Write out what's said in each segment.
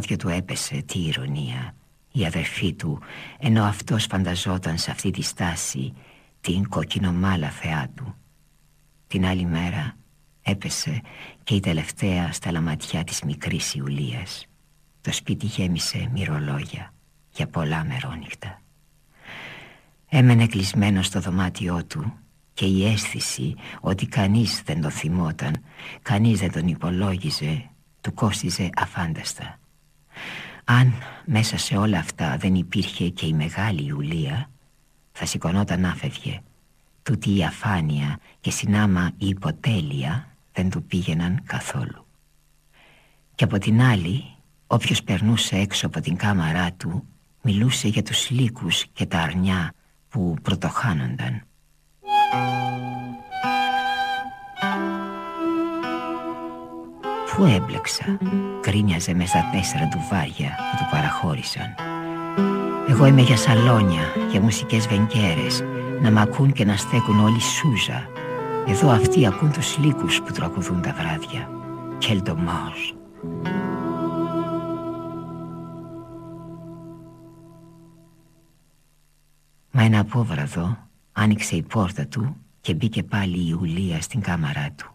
Πόδια του έπεσε τι ηρωνία. Η αδερφή του Ενώ αυτός φανταζόταν σε αυτή τη στάση Την κοκκινομάλα θεά του. Την άλλη μέρα έπεσε και η τελευταία στα λαματιά της μικρής Ιουλίας. Το σπίτι γέμισε μυρολόγια για πολλά μερόνυχτα. Έμενε κλεισμένο στο δωμάτιό του και η αίσθηση ότι κανείς δεν το θυμόταν, κανείς δεν τον υπολόγιζε του κόστιζε αφάνταστα. Αν μέσα σε όλα αυτά δεν υπήρχε και η μεγάλη Ιουλία, θα σηκωνόταν άφευγε. Τούτη η αφάνεια και συνάμα η υποτέλεια δεν του πήγαιναν καθόλου. Και από την άλλη, όποιος περνούσε έξω από την κάμαρά του, μιλούσε για τους λύκους και τα αρνιά που πρωτοχάνονταν. Πού έμπλεξα; Κρίνιαζε μέσα στα τέσσερα βάρια που του παραχώρησαν. Εγώ είμαι για σαλόνια Για μουσικές βενκέρες Να μ' ακούν και να στέκουν όλοι σούζα. Εδώ αυτοί ακούν τους λύκους που τραγουδούν τα βράδια. Quel dommage Μα ένα απόβραδο άνοιξε η πόρτα του και μπήκε πάλι η Ιουλία στην κάμαρά του.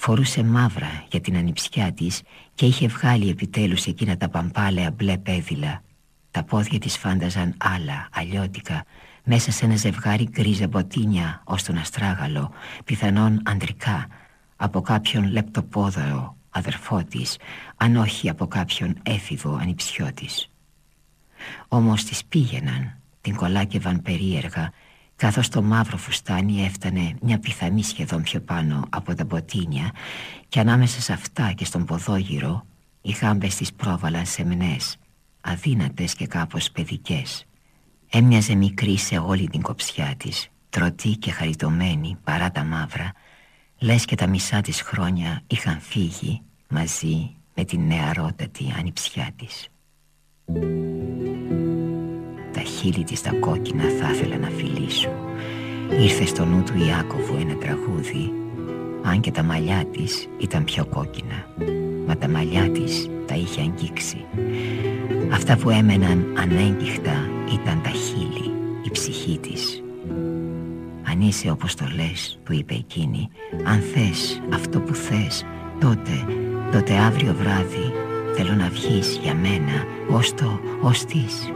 Φορούσε μαύρα για την ανιψιά της και είχε βγάλει επιτέλους εκείνα τα παμπάλαια μπλε πέδιλα. Τα πόδια της φάνταζαν άλλα, αλλιώτικα, μέσα σε ένα ζευγάρι γκρίζα μποτίνια ως τον αστράγαλο, πιθανόν αντρικά, από κάποιον λεπτοπόδαρο αδερφό της, αν όχι από κάποιον έφηβο ανιψιό της. Όμως τις πήγαιναν, την κολάκευαν περίεργα καθώς το μαύρο φουστάνι έφτανε μια πιθανή σχεδόν πιο πάνω από τα μποτίνια και ανάμεσα σε αυτά και στον ποδόγυρο οι χάμπες της πρόβαλαν σεμνές, αδύνατες και κάπως παιδικές. Έμοιαζε μικρή σε όλη την κοψιά της, τρωτή και χαριτωμένη παρά τα μαύρα, λες και τα μισά της χρόνια είχαν φύγει μαζί με την νεαρότατη ανιψιά της τα χείλη της τα κόκκινα θα ήθελα να φιλήσω. Ήρθε στο νου του Ιάκωβου ένα τραγούδι. Αν και τα μαλλιά της ήταν πιο κόκκινα. Μα τα μαλλιά της τα είχε αγγίξει. Αυτά που έμεναν ανέγκυχτα ήταν τα χείλη, η ψυχή της. Αν είσαι όπως το λες, του είπε εκείνη Αν θες αυτό που θες, τότε, τότε αύριο βράδυ Θέλω να βγεις για μένα, ως το, ως της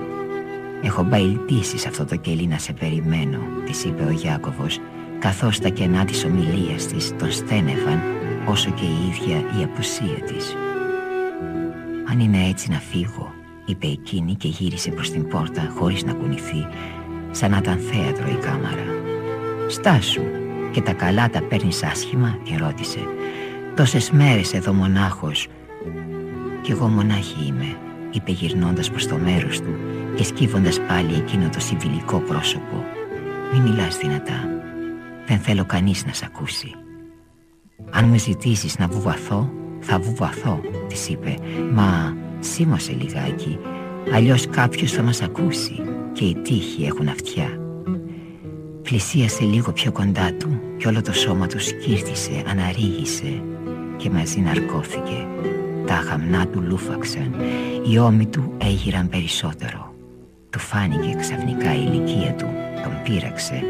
Έχω μπαϊλτήσει σε αυτό το κελί να σε περιμένω Της είπε ο Γιάκωβος Καθώς τα κενά της ομιλίας της τον στένευαν Όσο και η ίδια η απουσία της. Αν είναι έτσι να φύγω Είπε εκείνη και γύρισε προς την πόρτα Χωρίς να κουνηθεί Σαν να ήταν θέατρο η κάμαρα. Στάσου Και τα καλά τα παίρνεις άσχημα Την ρώτησε. Τόσες μέρες εδώ μονάχος Κι εγώ μονάχη είμαι είπε γυρνώντας προς το μέρος του και σκύβοντας πάλι εκείνο το συμβιλικό πρόσωπο. Μη μιλάς δυνατά. Δεν θέλω κανείς να σ' ακούσει. Αν με ζητήσεις να βουβαθώ, θα βουβαθώ, της είπε. Μα σίμωσε λιγάκι, αλλιώς κάποιος θα μας ακούσει και οι τύχοι έχουν αυτιά. Πλησίασε λίγο πιο κοντά του και όλο το σώμα του σκύρτησε, αναρρίγησε και μαζί ναρκώθηκε. Τα χαμνά του λούφαξαν, οι ώμοι του έγιραν περισσότερο του φάνηκε ξαφνικά η ηλικία του, τον πείραξε,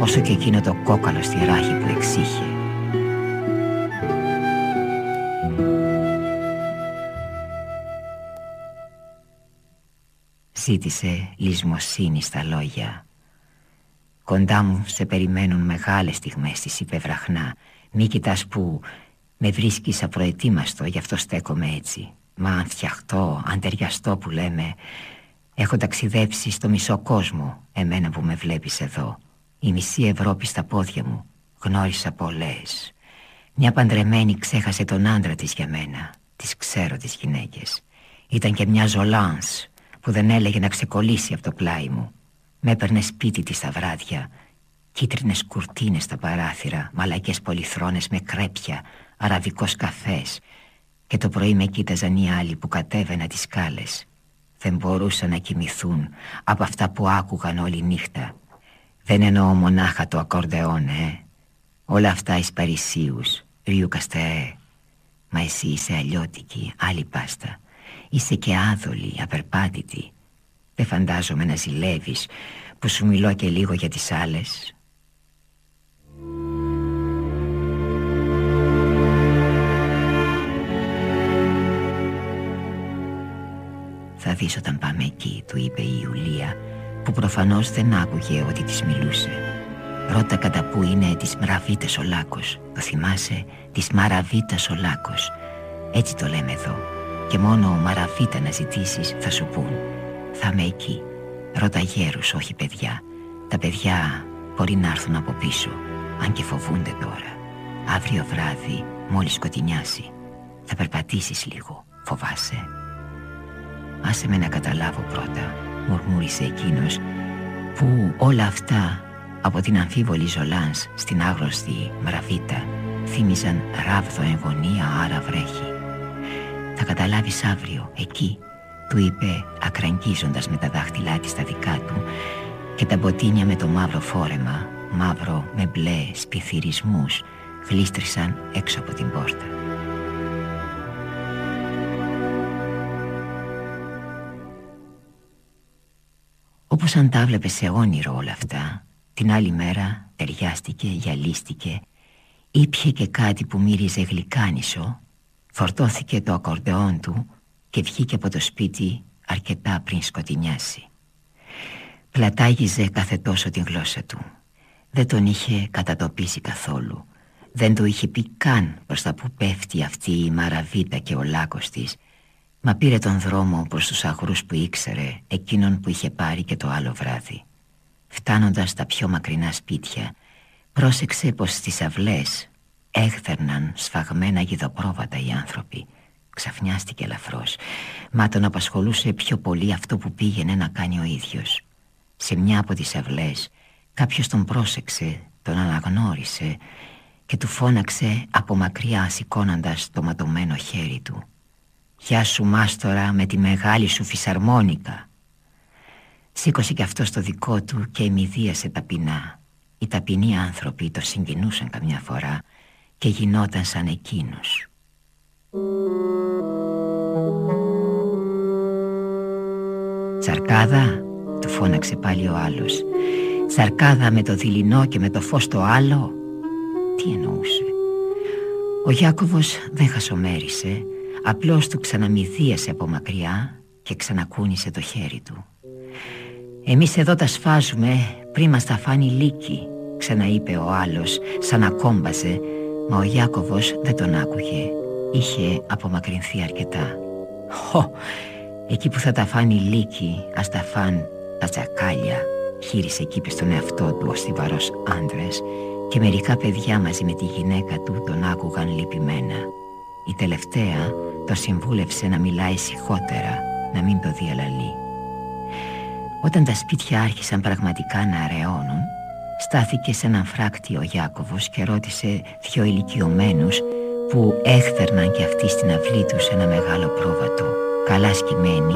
όσο και εκείνο το κόκαλο στη ράχη που εξήχε. Ζήτησε λησμοσύνη στα λόγια. Κοντά μου σε περιμένουν μεγάλες στιγμές της υπευραχνά. Μη κοιτάς που με βρίσκεις απροετοίμαστο, γι' αυτό στέκομαι έτσι. Μα αν φτιαχτώ, αν ταιριαστώ που λέμε, Έχω ταξιδέψει στο μισό κόσμο Εμένα που με βλέπεις εδώ. Η μισή Ευρώπη στα πόδια μου Γνώρισα πολλές. Μια παντρεμένη ξέχασε τον άντρα της για μένα Τις ξέρω τις γυναίκες. Ήταν και μια Ζολάνς Που δεν έλεγε να ξεκολλήσει από το πλάι μου. Με έπαιρνε σπίτι της τα βράδια Κίτρινες κουρτίνες στα παράθυρα Μαλακές πολυθρόνες με κρέπια Αραβικός καφές. Και το πρωί με κοίταζαν οι άλλοι που κατέβαινα τις σκάλες Δεν μπορούσαν να κοιμηθούν Από αυτά που άκουγαν όλη νύχτα. Δεν εννοώ μονάχα το ακορδεόν, ε. Όλα αυτά εις Παρισίους Ρίου Καστεέ Μα εσύ είσαι αλλιώτικη, άλλη πάστα. Είσαι και άδολη, απερπάτητη. Δεν φαντάζομαι να ζηλεύεις Που σου μιλώ και λίγο για τις άλλες Θα δεις όταν πάμε εκεί, του είπε η Ιουλία Που προφανώς δεν άκουγε ότι της μιλούσε. Ρώτα κατά που είναι της Μραβίτας ο Λάκος. Το θυμάσαι, της Μαραβίτας ο Λάκος. Έτσι το λέμε εδώ. Και μόνο ο Μαραβίτα να ζητήσεις θα σου πούν. Θα είμαι εκεί. Ρώτα γέρους, όχι παιδιά. Τα παιδιά μπορεί να έρθουν από πίσω Αν και φοβούνται τώρα. Αύριο βράδυ, μόλις σκοτεινιάσει. Θα περπατήσεις λίγο, φοβάσαι Άσε με να καταλάβω πρώτα Μουρμούρισε εκείνος Που όλα αυτά από την αμφίβολη Ζολάνς στην άγνωστη Μραβίτα θύμιζαν ράβδο εγγονία άρα βρέχει. Θα καταλάβεις αύριο, εκεί, του είπε ακραγγίζοντας με τα δάχτυλά της τα δικά του και τα μποτίνια με το μαύρο φόρεμα, μαύρο με μπλε σπιθυρισμούς, γλίστρησαν έξω από την πόρτα. Όπως αν τα βλέπες σε όνειρο όλα αυτά την άλλη μέρα ταιριάστηκε, γυαλίστηκε Ήπιε και κάτι που μύριζε γλυκάνισο Φορτώθηκε το ακορντεόν του Και βγήκε από το σπίτι αρκετά πριν σκοτεινιάσει. Πλατάγιζε κάθε τόσο την γλώσσα του. Δεν τον είχε κατατοπίσει καθόλου. Δεν του είχε πει καν προς τα που πέφτει αυτή η μαραβίτα και ο λάκκος της Μα πήρε τον δρόμο προς τους αγρούς που ήξερε Εκείνον που είχε πάρει και το άλλο βράδυ. Φτάνοντας στα πιο μακρινά σπίτια Πρόσεξε πως στις αυλές Έχθερναν σφαγμένα γιδοπρόβατα οι άνθρωποι. Ξαφνιάστηκε ελαφρώς. Μα τον απασχολούσε πιο πολύ αυτό που πήγαινε να κάνει ο ίδιος. Σε μια από τις αυλές Κάποιος τον πρόσεξε, τον αναγνώρισε Και του φώναξε από μακριά σηκώνοντας το ματωμένο χέρι του «Γεια σου μάστορα με τη μεγάλη σου φυσαρμόνικα» Σήκωσε κι αυτό στο δικό του και ημιδίασε ταπεινά. Οι ταπεινοί άνθρωποι το συγκινούσαν καμιά φορά Και γινόταν σαν εκείνος. «Τσαρκάδα» του φώναξε πάλι ο άλλος. «Τσαρκάδα με το δειλινό και με το φως το άλλο» Τι εννοούσε. Ο Γιάκωβος δεν χασομέρισε Απλώς του ξαναμυθίασε από μακριά Και ξανακούνησε το χέρι του «Εμείς εδώ τα σφάζουμε πριν μας τα φάνει λύκη», ξαναείπε ο άλλος σαν να κόμπαζε, μα ο Ιάκωβος δεν τον άκουγε. Είχε απομακρυνθεί αρκετά. «Χω, εκεί που θα τα φάνει λύκη, ας τα φάν τα τσακάλια», χείρισε εκεί στον εαυτό του ο στιβαρός άντρες και μερικά παιδιά μαζί με τη γυναίκα του τον άκουγαν λυπημένα. Η τελευταία το συμβούλευσε να μιλάει σιχότερα, να μην το διαλαλεί. Όταν τα σπίτια άρχισαν πραγματικά να αραιώνουν Στάθηκε σε έναν φράκτη ο Γιάκωβος και ρώτησε δυο ηλικιωμένους που έχθερναν και αυτοί στην αυλή τους ένα μεγάλο πρόβατο καλά σκυμμένοι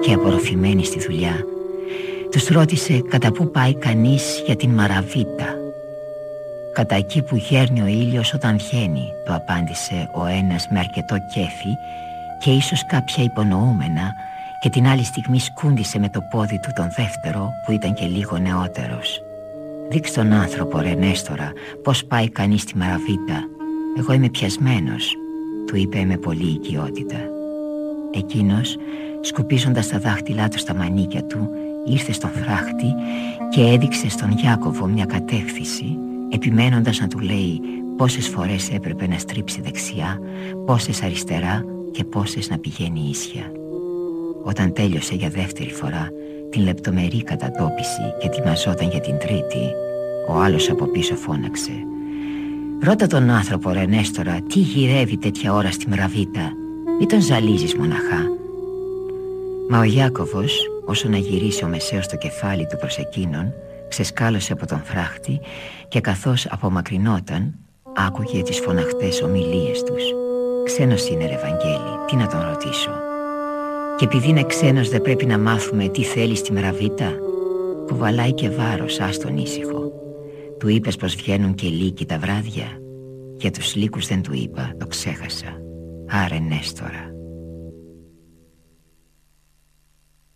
και απορροφημένοι στη δουλειά τους ρώτησε κατά πού πάει κανείς για την Μαραβίτα «Κατά εκεί που γέρνει ο ήλιος όταν βγαίνει» το απάντησε ο ένας με αρκετό κέφι και ίσως κάποια υπονοούμενα και την άλλη στιγμή σκούντισε με το πόδι του τον δεύτερο που ήταν και λίγο νεότερος. «Δείξ τον άνθρωπο ρε Νέστορα πως πάει κανείς στη Μαραβίτα. Εγώ είμαι πιασμένος», του είπε με πολλή οικειότητα. Εκείνος, σκουπίζοντας τα δάχτυλά του στα μανίκια του, ήρθε στον φράχτη και έδειξε στον Γιάκωβο μια κατεύθυνση, επιμένοντας να του λέει πόσες φορές έπρεπε να στρίψει δεξιά, πόσες αριστερά και πόσες να πηγαίνει ίσια. Όταν τέλειωσε για δεύτερη φορά την λεπτομερή κατατόπιση και ετοιμαζόταν για την τρίτη, ο άλλος από πίσω φώναξε «Ρώτα τον άνθρωπο ρε Νέστορα, τι γυρεύει τέτοια ώρα στη μραβίτα, μη τον ζαλίζεις μοναχά». Μα ο Γιάκωβος, όσο να γυρίσει ο Μεσαίος το κεφάλι του προς εκείνον, ξεσκάλωσε από τον φράχτη και καθώς απομακρυνόταν, άκουγε τις φωναχτές ομιλίες τους. «Ξένος είναι ρε Ευαγγέλη, τι να τον ρωτήσω». Και επειδή είναι ξένος δεν πρέπει να μάθουμε τι θέλει στη μραβίτα Κουβαλάει και βάρος, άστον ήσυχο Του είπες πως βγαίνουν και λύκοι τα βράδια Για τους λύκους δεν του είπα, το ξέχασα Άρε Νέστορα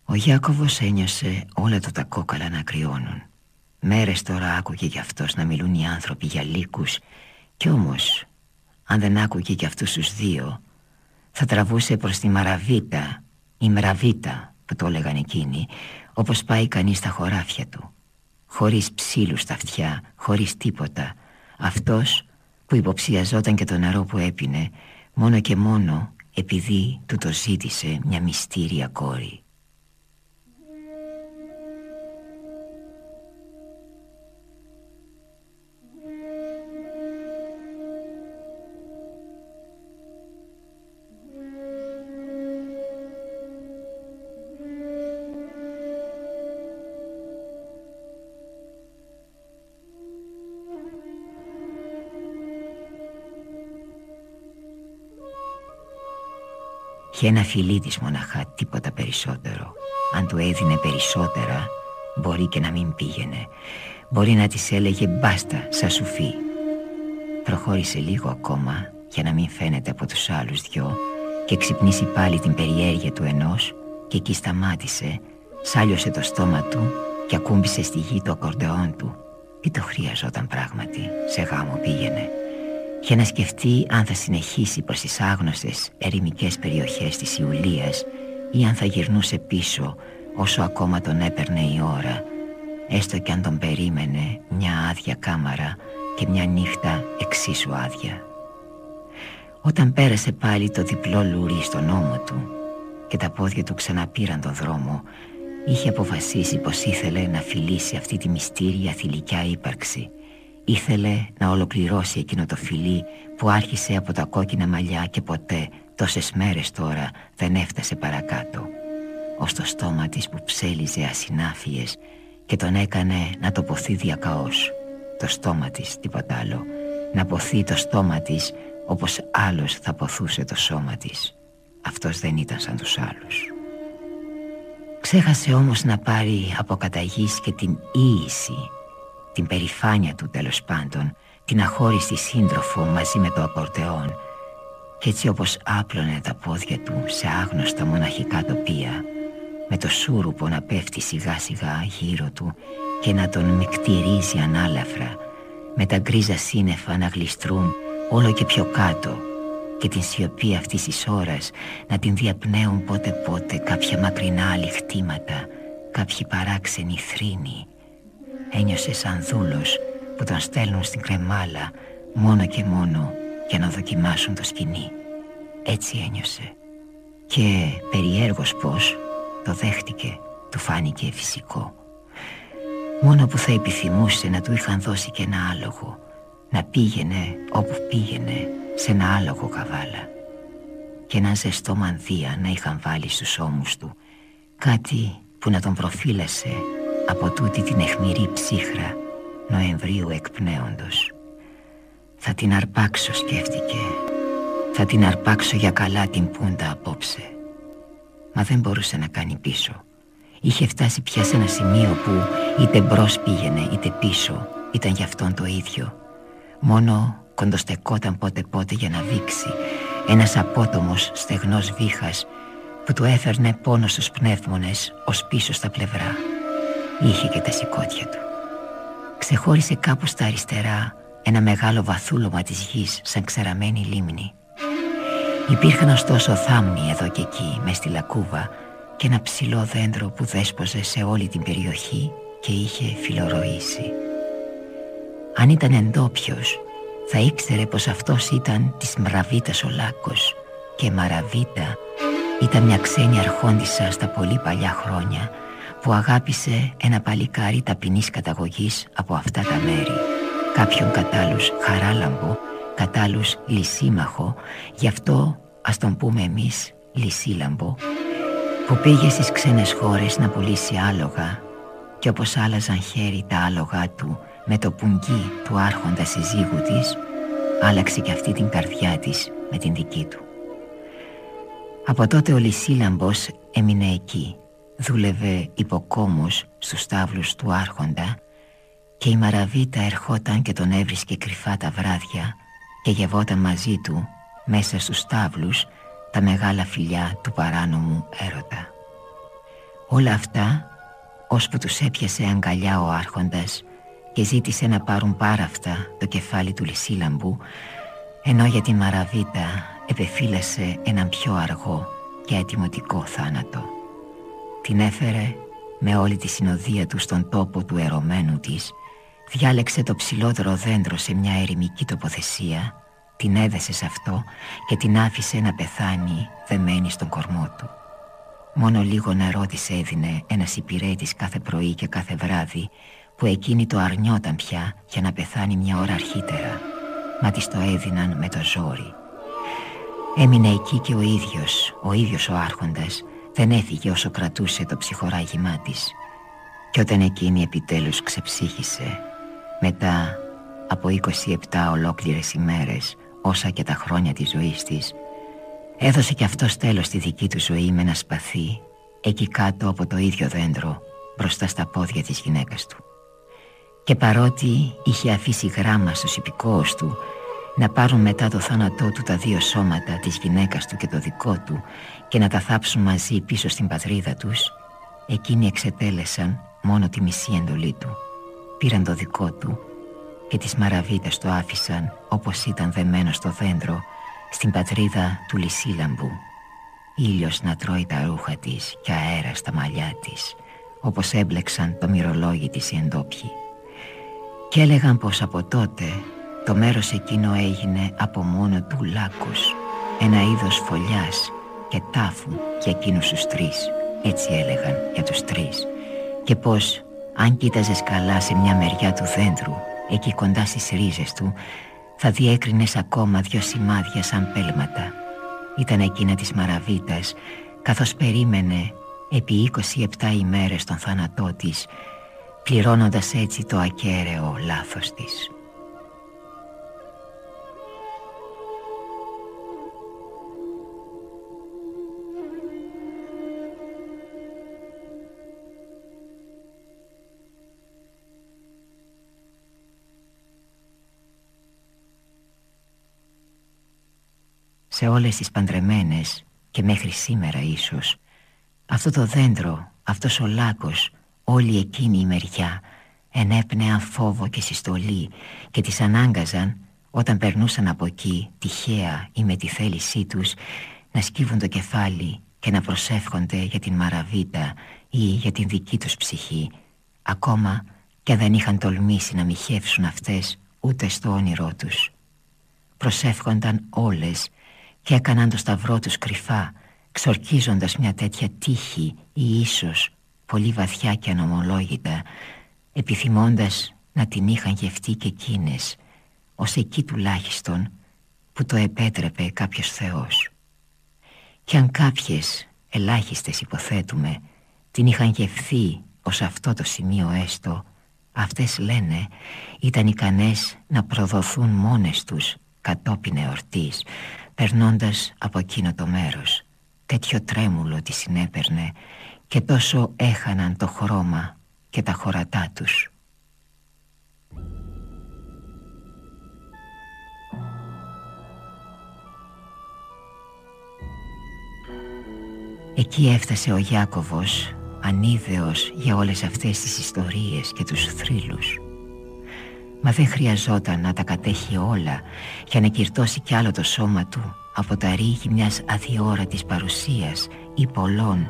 Ο Γιάκωβος ένιωσε όλα του τα κόκαλα να κρυώνουν Μέρες τώρα άκουγε γι' αυτός να μιλούν οι άνθρωποι για λύκους. Κι όμως, αν δεν άκουγε κι αυτούς τους δύο Θα τραβούσε προς τη Μαραβίτα η μραβίτα που το έλεγαν εκείνοι Όπως πάει κανείς στα χωράφια του. Χωρίς ψήλους στα αυτιά Χωρίς τίποτα. Αυτός που υποψιαζόταν και το νερό που έπινε Μόνο και μόνο επειδή του το ζήτησε μια μυστήρια κόρη Και ένα φιλί της μοναχά τίποτα περισσότερο. Αν του έδινε περισσότερα Μπορεί και να μην πήγαινε. Μπορεί να της έλεγε μπάστα σα σουφί Προχώρησε λίγο ακόμα Για να μην φαίνεται από τους άλλους δυο Και ξυπνήσει πάλι την περιέργεια του ενός Και εκεί σταμάτησε Σάλιωσε το στόμα του Και ακούμπησε στη γη το ακορντεόν του. Τι το χρειαζόταν πράγματι Σε γάμο πήγαινε για να σκεφτεί αν θα συνεχίσει προς τις άγνωστες ερημικές περιοχές της Ιουλίας ή αν θα γυρνούσε πίσω όσο ακόμα τον έπαιρνε η ώρα έστω κι αν τον περίμενε μια άδεια κάμαρα και μια νύχτα εξίσου άδεια. Όταν πέρασε πάλι το διπλό λουρί στον ώμο του και τα πόδια του ξαναπήραν τον δρόμο είχε αποφασίσει πως ήθελε να φιλήσει αυτή τη μυστήρια θηλυκιά ύπαρξη Ήθελε να ολοκληρώσει εκείνο το φιλί που άρχισε από τα κόκκινα μαλλιά και ποτέ τόσες μέρες τώρα δεν έφτασε παρακάτω. Ως το στόμα της που ψέλιζε ασυνάφιες και τον έκανε να το ποθεί διακαώς. Το στόμα της τίποτα άλλο. Να ποθεί το στόμα της όπως άλλος θα ποθούσε το σώμα της. Αυτός δεν ήταν σαν τους άλλους. Ξέχασε όμως να πάρει από καταγής και την ίηση την περηφάνεια του τέλος πάντων, την αχώριστη σύντροφο μαζί με το ακορτεόν και έτσι όπως άπλωνε τα πόδια του σε άγνωστα μοναχικά τοπία με το σούρουπο να πέφτει σιγά σιγά γύρω του και να τον μεκτηρίζει ανάλαφρα με τα γκρίζα σύννεφα να γλιστρούν όλο και πιο κάτω και την σιωπή αυτής της ώρας να την διαπνέουν πότε πότε κάποια μακρινά αληχτήματα κάποιοι παράξενοι θρήνοι Ένιωσε σαν δούλος που τον στέλνουν στην κρεμάλα μόνο και μόνο για να δοκιμάσουν το σκηνή. Έτσι ένιωσε. Και περιέργως πως το δέχτηκε, του φάνηκε φυσικό. Μόνο που θα επιθυμούσε να του είχαν δώσει και ένα άλογο, να πήγαινε όπου πήγαινε σε ένα άλογο καβάλα και ένα ζεστό μανδύα να είχαν βάλει στους ώμους του, κάτι που να τον προφύλασε από τούτη την εχμηρή ψύχρα Νοεμβρίου εκπνέοντος. Θα την αρπάξω σκέφτηκε. Θα την αρπάξω για καλά την πούντα απόψε. Μα δεν μπορούσε να κάνει πίσω. Είχε φτάσει πια σε ένα σημείο που είτε μπρος πήγαινε είτε πίσω Ήταν για αυτόν το ίδιο. Μόνο κοντοστεκόταν πότε πότε για να δείξει. Ένας απότομος στεγνός βήχας που του έφερνε πόνο στους πνεύμονες ως πίσω στα πλευρά Είχε και τα σηκώτια του Ξεχώρισε κάπου στα αριστερά Ένα μεγάλο βαθούλωμα της γης Σαν ξεραμένη λίμνη Υπήρχαν ωστόσο θάμνοι εδώ και εκεί, μες στη Λακούβα και ένα ψηλό δέντρο που δέσποζε σε όλη την περιοχή και είχε φιλορροήσει. Αν ήταν εντόπιος, θα ήξερε πως αυτός ήταν της Μραβίτας ο Λάκος και Μαραβίτα ήταν μια ξένη αρχόντισσα στα πολύ παλιά χρόνια που αγάπησε ένα παλικάρι ταπεινής καταγωγής από αυτά τα μέρη κάποιον κατάλους χαράλαμπο, κατάλους λυσίμαχο γι' αυτό ας τον πούμε εμείς λυσίλαμπο που πήγε στις ξένες χώρες να πουλήσει άλογα και όπως άλλαζαν χέρι τα άλογα του με το πουγγί του άρχοντα συζύγου της άλλαξε και αυτή την καρδιά της με την δική του. Από τότε ο Λυσίλαμπος έμεινε εκεί δούλευε υποκόμος στους στάβλους του άρχοντα και η Μαραβίτα ερχόταν και τον έβρισκε κρυφά τα βράδια και γευόταν μαζί του μέσα στους στάβλους τα μεγάλα φιλιά του παράνομου έρωτα. Όλα αυτά ώσπου τους έπιασε αγκαλιά ο άρχοντας και ζήτησε να πάρουν πάρα αυτά το κεφάλι του Λυσίλαμπου ενώ για τη Μαραβίτα επεφύλασε έναν πιο αργό και ατιμωτικό θάνατο. Την έφερε με όλη τη συνοδεία του στον τόπο του ερωμένου της Διάλεξε το ψηλότερο δέντρο σε μια ερημική τοποθεσία Την έδεσε σε αυτό και την άφησε να πεθάνει δεμένη στον κορμό του. Μόνο λίγο νερό της έδινε ένας υπηρέτης κάθε πρωί και κάθε βράδυ Που εκείνη το αρνιόταν πια για να πεθάνει μια ώρα αρχίτερα. Μα της το έδιναν με το ζόρι. Έμεινε εκεί και ο ίδιος, ο ίδιος ο άρχοντας δεν έφυγε όσο κρατούσε το ψυχοράγημά της. Και όταν εκείνη επιτέλους ξεψύχησε μετά από 27 ολόκληρες ημέρες όσα και τα χρόνια της ζωής της έδωσε και αυτό τέλος στη δική του ζωή με ένα σπαθί εκεί κάτω από το ίδιο δέντρο μπροστά στα πόδια της γυναίκας του. Και παρότι είχε αφήσει γράμμα στους υπηκόους του να πάρουν μετά το θάνατό του τα δύο σώματα της γυναίκας του και το δικό του και να τα θάψουν μαζί πίσω στην πατρίδα τους εκείνοι εξετέλεσαν μόνο τη μισή εντολή του. Πήραν το δικό του και τις μαραβίτες το άφησαν όπως ήταν δεμένο στο δέντρο στην πατρίδα του Λυσίλαμπου. Ήλιος να τρώει τα ρούχα της και αέρα στα μαλλιά της όπως έμπλεξαν το μυρολόγι της οι εντόπιοι. Και έλεγαν πως από τότε το μέρος εκείνο έγινε από μόνο του λάκκος. Ένα είδος φωλιάς και τάφου για εκείνους τους τρεις. Έτσι έλεγαν για τους τρεις. Και πως αν κοίταζες καλά σε μια μεριά του δέντρου Εκεί κοντά στις ρίζες του Θα διέκρινες ακόμα δυο σημάδια σαν πέλματα. Ήταν εκείνα της Μαραβίτας Καθώς περίμενε επί 27 ημέρες τον θάνατό της Πληρώνοντας έτσι το ακέραιο λάθος της σε όλες τις παντρεμένες και μέχρι σήμερα ίσως αυτό το δέντρο, αυτός ο λάκος, όλη εκείνη η μεριά ενέπνεαν φόβο και συστολή και τις ανάγκαζαν όταν περνούσαν από εκεί τυχαία ή με τη θέλησή τους να σκύβουν το κεφάλι και να προσεύχονται για την Μαραβίτα ή για την δική τους ψυχή ακόμα και δεν είχαν τολμήσει να μοιχεύσουν αυτές ούτε στο όνειρό τους. Προσεύχονταν όλες και έκαναν το σταυρό τους κρυφά ξορκίζοντας μια τέτοια τύχη ή ίσως πολύ βαθιά και ανομολόγητα επιθυμώντας να την είχαν γευτεί και εκείνες ως εκεί τουλάχιστον που το επέτρεπε κάποιος Θεός. Και αν κάποιες ελάχιστες υποθέτουμε την είχαν γευθεί ως αυτό το σημείο έστω αυτές λένε ήταν ικανές να προδοθούν μόνες τους κατόπιν εορτής περνώντας από εκείνο το μέρος τέτοιο τρέμουλο τη συνέπαιρνε και τόσο έχαναν το χρώμα και τα χωρατά τους. Εκεί έφτασε ο Γιάκωβος ανίδεος για όλες αυτές τις ιστορίες και τους θρύλους Μα δεν χρειαζόταν να τα κατέχει όλα για να κυρτώσει κι άλλο το σώμα του από τα ρίγη μιας αδιόρατης παρουσίας ή πολλών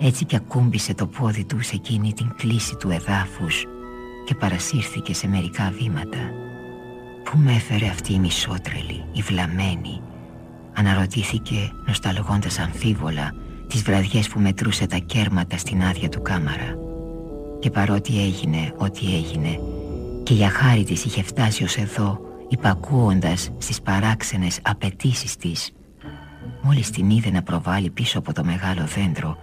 έτσι κι ακούμπησε το πόδι του σε εκείνη την κλίση του εδάφους και παρασύρθηκε σε μερικά βήματα. Πού με έφερε αυτή η μισότρελη, η βλαμένη Αναρωτήθηκε νοσταλγώντας αμφίβολα τις βραδιές που μετρούσε τα κέρματα στην άδεια του κάμαρα Και παρότι έγινε ό,τι έγινε Και για χάρη της είχε φτάσει ως εδώ Υπακούοντας στις παράξενες απαιτήσεις της. Μόλις την είδε να προβάλλει πίσω από το μεγάλο δέντρο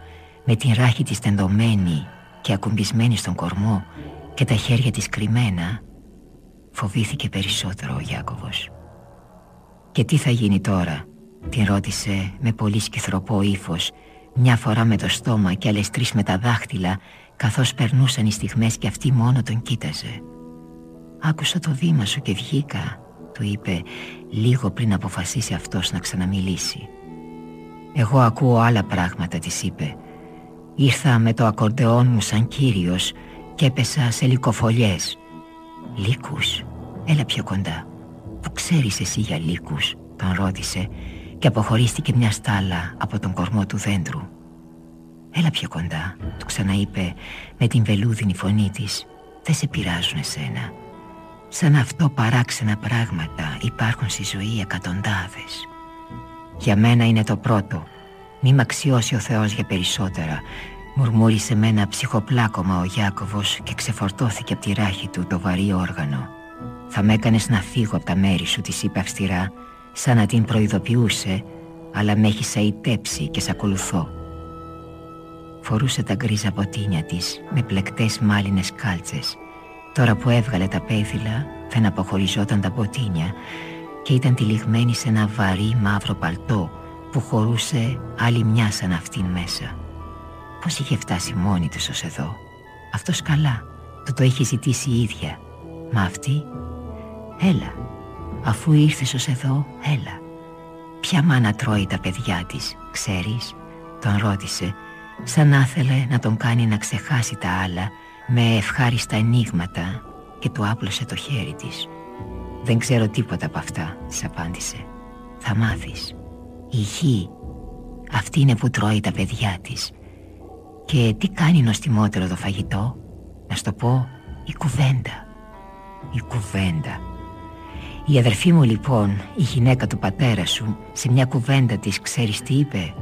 Με την ράχη της τεντωμένη και ακουμπισμένη στον κορμό Και τα χέρια της κρυμμένα Φοβήθηκε περισσότερο ο Γιάκωβος. «Και τι θα γίνει τώρα» την ρώτησε με πολύ σκυθροπό ύφος Μια φορά με το στόμα και άλλες τρεις με τα δάχτυλα Καθώς περνούσαν οι στιγμές και αυτή μόνο τον κοίταζε «Άκουσα το βήμα σου και βγήκα» του είπε λίγο πριν αποφασίσει αυτός να ξαναμιλήσει. «Εγώ ακούω άλλα πράγματα» της είπε. «Ήρθα με το ακορντεόν μου σαν κύριος και έπεσα σε λυκοφολιές «Λύκους, έλα πιο κοντά. Πού ξέρεις εσύ για λύκους» τον ρώτησε και αποχωρίστηκε μια στάλα από τον κορμό του δέντρου. «Έλα πιο κοντά», του ξαναείπε με την βελούδινη φωνή της. «Δεν σε πειράζουν εσένα. Σαν αυτό παράξενα πράγματα υπάρχουν στη ζωή εκατοντάδες. Για μένα είναι το πρώτο. Μη μ' αξιώσει ο Θεός για περισσότερα» Μουρμούρισε με ένα ψυχοπλάκωμα ο Γιάκωβος και ξεφορτώθηκε από τη ράχη του το βαρύ όργανο. «Θα με έκανες να φύγω από τα μέρη σου», της είπε αυστηρά σαν να την προειδοποιούσε αλλά με έχεις σαϊτέψει και σ' ακολουθώ. Φορούσε τα γκρίζα ποτίνια της με πλεκτές μάλινες κάλτσες. Τώρα που έβγαλε τα πέδιλα δεν αποχωριζόταν τα ποτίνια και ήταν τυλιγμένη σε ένα βαρύ μαύρο παλτό που χωρούσε άλλη μια σαν αυτήν μέσα. Πώς είχε φτάσει μόνη της ως εδώ. Αυτός καλά, του το είχε ζητήσει η ίδια. Μα αυτή, έλα, Αφού ήρθες ως εδώ, έλα Ποια μάνα τρώει τα παιδιά της, ξέρεις; Τον ρώτησε Σαν να ήθελε να τον κάνει να ξεχάσει τα άλλα Με ευχάριστα ενίγματα Και του άπλωσε το χέρι της. «Δεν ξέρω τίποτα από αυτά», της απάντησε. «Θα μάθεις. Η γη Αυτή είναι που τρώει τα παιδιά της. Και τι κάνει νοστιμότερο το φαγητό; Να στο πω η κουβέντα. Η κουβέντα. Η αδερφή μου λοιπόν, η γυναίκα του πατέρα σου, σε μια κουβέντα της ξέρεις τι είπε;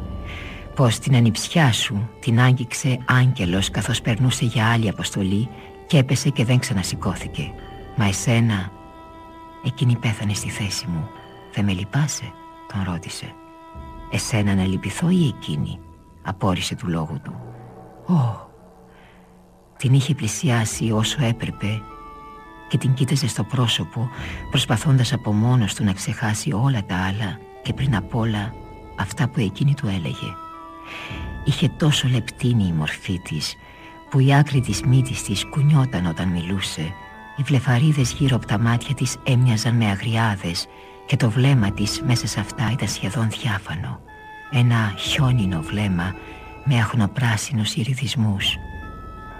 Πως την ανιψιά σου την άγγιξε άγγελος καθώς περνούσε για άλλη αποστολή και έπεσε και δεν ξανασηκώθηκε. Μα εσένα, εκείνη πέθανε στη θέση μου. Δεν με λυπάσαι, τον ρώτησε. Εσένα να λυπηθώ ή εκείνη, απόρρισε του λόγου του. Ω, την είχε πλησιάσει όσο έπρεπε και την κοίταζε στο πρόσωπο προσπαθώντας από μόνος του να ξεχάσει όλα τα άλλα και πριν απ' όλα αυτά που εκείνη του έλεγε. Είχε τόσο λεπτίνη η μορφή της που η άκρη της μύτης της κουνιόταν όταν μιλούσε. Οι βλεφαρίδες γύρω από τα μάτια της έμοιαζαν με αγριάδες και το βλέμμα της μέσα σε αυτά ήταν σχεδόν διάφανο. Ένα χιόνινο βλέμμα με αχνοπράσινους ηρυδισμούς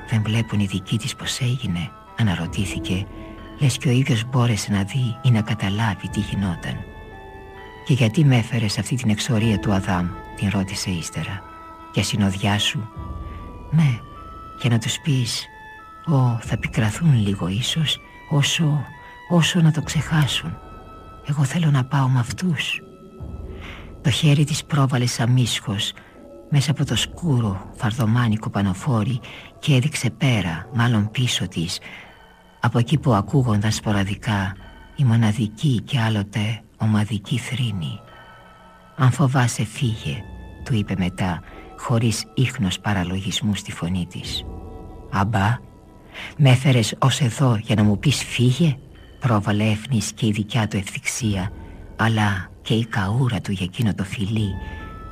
«Δεν βλέπουν οι δικοί της πως έγινε» αναρωτήθηκε Λες και ο ίδιος μπόρεσε να δει ή να καταλάβει τι γινόταν. «Και γιατί με έφερες σε αυτή την εξορία του Αδάμ» την ρώτησε ύστερα. «Για συνοδιά σου» «Ναι, για να τους πεις «Ω, θα πικραθούν λίγο ίσως όσο, όσο να το ξεχάσουν. Εγώ θέλω να πάω με αυτούς» Το χέρι της πρόβαλε σαν μίσχος μέσα από το σκούρο φαρδομάνικο πανοφόρι και έδειξε πέρα, μάλλον πίσω της, από εκεί που ακούγονταν σποραδικά η μοναδική και άλλοτε ομαδική θρήνη. «Αν φοβάσαι φύγε», του είπε μετά χωρίς ίχνος παραλογισμού στη φωνή της. «Αμπά, με έφερες ως εδώ για να μου πεις φύγε» πρόβαλε έφνης και η δικιά του ευθυξία αλλά και η καούρα του για εκείνο το φιλί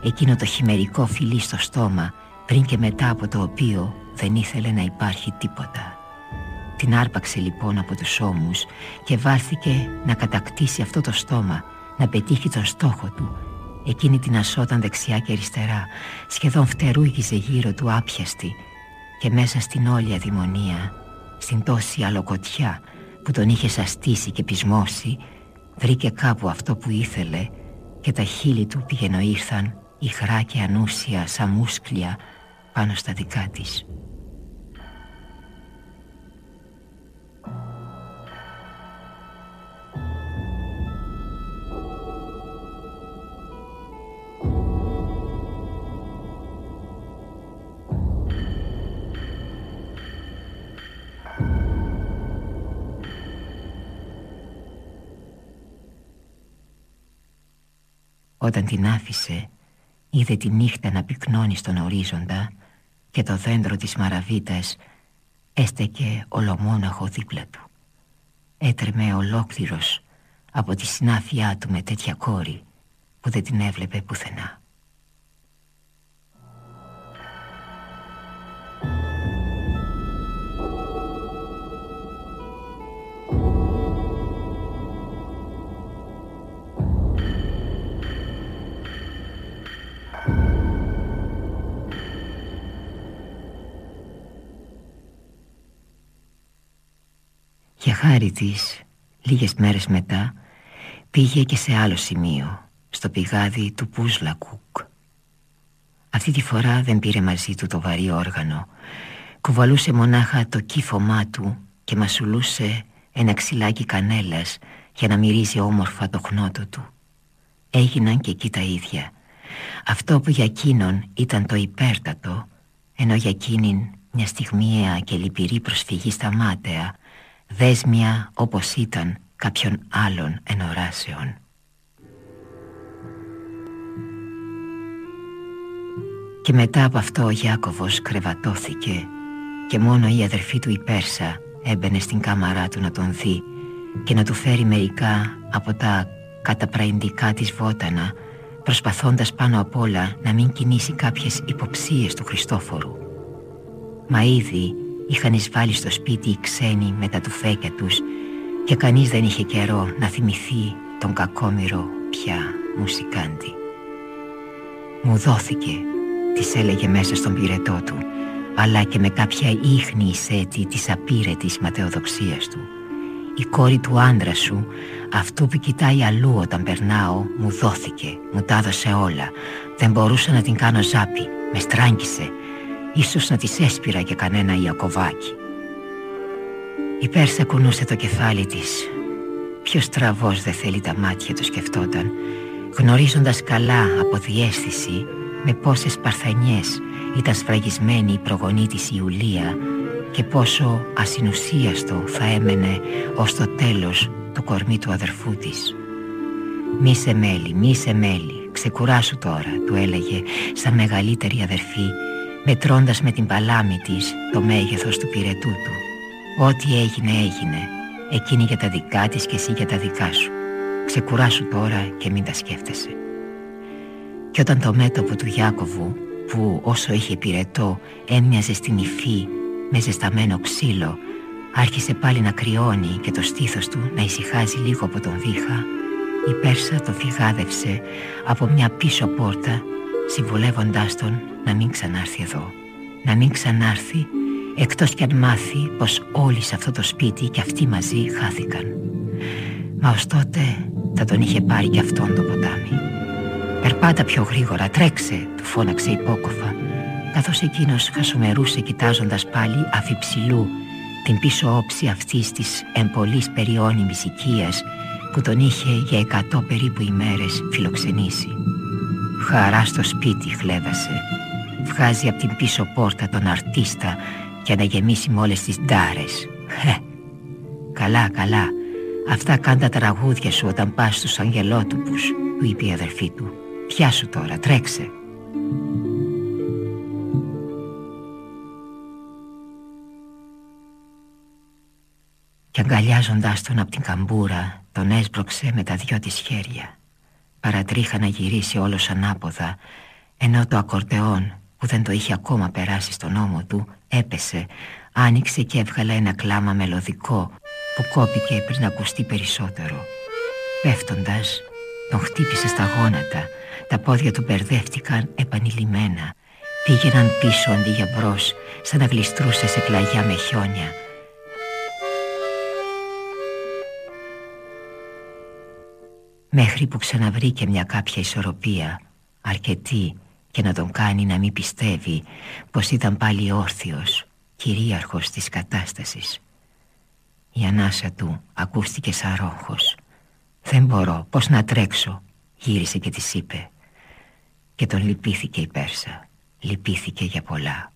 εκείνο το χειμερικό φιλί στο στόμα πριν και μετά από το οποίο δεν ήθελε να υπάρχει τίποτα. Την άρπαξε λοιπόν από τους ώμους και βάλθηκε να κατακτήσει αυτό το στόμα, να πετύχει τον στόχο του. Εκείνη την ασόταν δεξιά και αριστερά, σχεδόν φτερούγιζε γύρω του άπιαστη και μέσα στην όλη αδημονία, στην τόση αλοκοτιά που τον είχε σαστήσει και πεισμώσει, βρήκε κάπου αυτό που ήθελε και τα χείλη του πηγαίνω ήρθαν ηχρά και ανούσια σαν μουσκλια πάνω στα δικά της. Όταν την άφησε είδε τη νύχτα να πυκνώνει στον ορίζοντα και το δέντρο της μαραβίτας έστεκε ολομόναχο δίπλα του. Έτρεμε ολόκληρος από τη συνάφειά του με τέτοια κόρη που δεν την έβλεπε πουθενά. Για χάρη της, λίγες μέρες μετά, πήγε και σε άλλο σημείο, στο πηγάδι του Πούσλα Κουκ. Αυτή τη φορά δεν πήρε μαζί του το βαρύ όργανο. Κουβαλούσε μονάχα το κύφωμά του και μασουλούσε ένα ξυλάκι κανέλας για να μυρίζει όμορφα το χνότο του. Έγιναν και εκεί τα ίδια. Αυτό που για εκείνον ήταν το υπέρτατο, ενώ για εκείνην μια στιγμιαία και λυπηρή προσφυγή στα μάταια, δέσμια όπως ήταν κάποιων άλλων ενοράσεων. Και μετά από αυτό ο Γιάκωβος κρεβατώθηκε και μόνο η αδερφή του η Πέρσα έμπαινε στην κάμαρά του να τον δει και να του φέρει μερικά από τα καταπραϊντικά της βότανα προσπαθώντας πάνω απ' όλα να μην κινήσει κάποιες υποψίες του Χριστόφορου. Μα ήδη Είχαν εισβάλει στο σπίτι οι ξένοι με τα τουφέκια τους και κανείς δεν είχε καιρό να θυμηθεί τον κακόμοιρο πια μουσικάντη. Μου δόθηκε, της έλεγε μέσα στον πυρετό του, αλλά και με κάποια ίχνη εισέτη της απείρετης ματαιοδοξίας του. Η κόρη του άντρα σου, αυτού που κοιτάει αλλού όταν περνάω, μου δόθηκε, μου τα έδωσε όλα. Δεν μπορούσα να την κάνω ζάπη, με στράγγισε, Ίσως να της έσπηρα και κανένα Ιακωβάκι. Η Πέρσα κουνούσε το κεφάλι της. Ποιος στραβός δεν θέλει τα μάτια του σκεφτόταν Γνωρίζοντας καλά από διέστηση Με πόσες παρθενιές ήταν σφραγισμένη η προγονή της Ιουλία Και πόσο ασυνουσίαστο θα έμενε ως το τέλος το κορμί του αδερφού της. «Μη σε μέλη, μη σε μέλη, ξεκουράσου τώρα», του έλεγε σαν μεγαλύτερη αδερφή μετρώντας με την παλάμη της το μέγεθος του πυρετού του. Ό,τι έγινε έγινε, εκείνη για τα δικά της και εσύ για τα δικά σου. Ξεκουράσου τώρα και μην τα σκέφτεσαι. Και όταν το μέτωπο του Γιάκωβου, που όσο είχε πυρετό έμοιαζε στην υφή με ζεσταμένο ξύλο, άρχισε πάλι να κρυώνει και το στήθος του να ησυχάζει λίγο από τον βήχα, η Πέρσα το φυγάδευσε από μια πίσω πόρτα συμβουλεύοντάς τον να μην ξανάρθει εδώ. Να μην ξανάρθει εκτός κι αν μάθει πως όλοι σε αυτό το σπίτι και αυτοί μαζί χάθηκαν. Μα ως τότε θα τον είχε πάρει κι αυτόν το ποτάμι. «Περπάτα πιο γρήγορα, τρέξε» του φώναξε υπόκοφα καθώς εκείνος χασομερούσε κοιτάζοντας πάλι αφιψηλού την πίσω όψη αυτής της εμπολής περιώνυμης οικίας που τον είχε για εκατό περίπου ημέρες φιλοξενήσει Χαρά στο σπίτι χλέβασε. Βγάζει από την πίσω πόρτα τον αρτίστα Για να γεμίσει με όλες τις ντάρες. Καλά, καλά. Αυτά κάν τα τραγούδια σου όταν πας στους αγγελότουπους Του είπε η αδερφή του. Πιάσου τώρα, τρέξε. Και αγκαλιάζοντας τον από την καμπούρα Τον έσπρωξε με τα δυο της χέρια παρατρίχα να γυρίσει όλος ανάποδα ενώ το ακορτεόν που δεν το είχε ακόμα περάσει στον ώμο του έπεσε, άνοιξε και έβγαλε ένα κλάμα μελωδικό που κόπηκε πριν ακουστεί περισσότερο. Πέφτοντας, τον χτύπησε στα γόνατα, τα πόδια του μπερδεύτηκαν επανειλημμένα. Πήγαιναν πίσω αντί για μπρος, σαν να γλιστρούσε σε πλαγιά με χιόνια μέχρι που ξαναβρήκε μια κάποια ισορροπία αρκετή και να τον κάνει να μην πιστεύει πως ήταν πάλι όρθιος, κυρίαρχος της κατάστασης. Η ανάσα του ακούστηκε σαν ρόχος. «Δεν μπορώ, πώς να τρέξω», γύρισε και της είπε. Και τον λυπήθηκε η Πέρσα, λυπήθηκε για πολλά.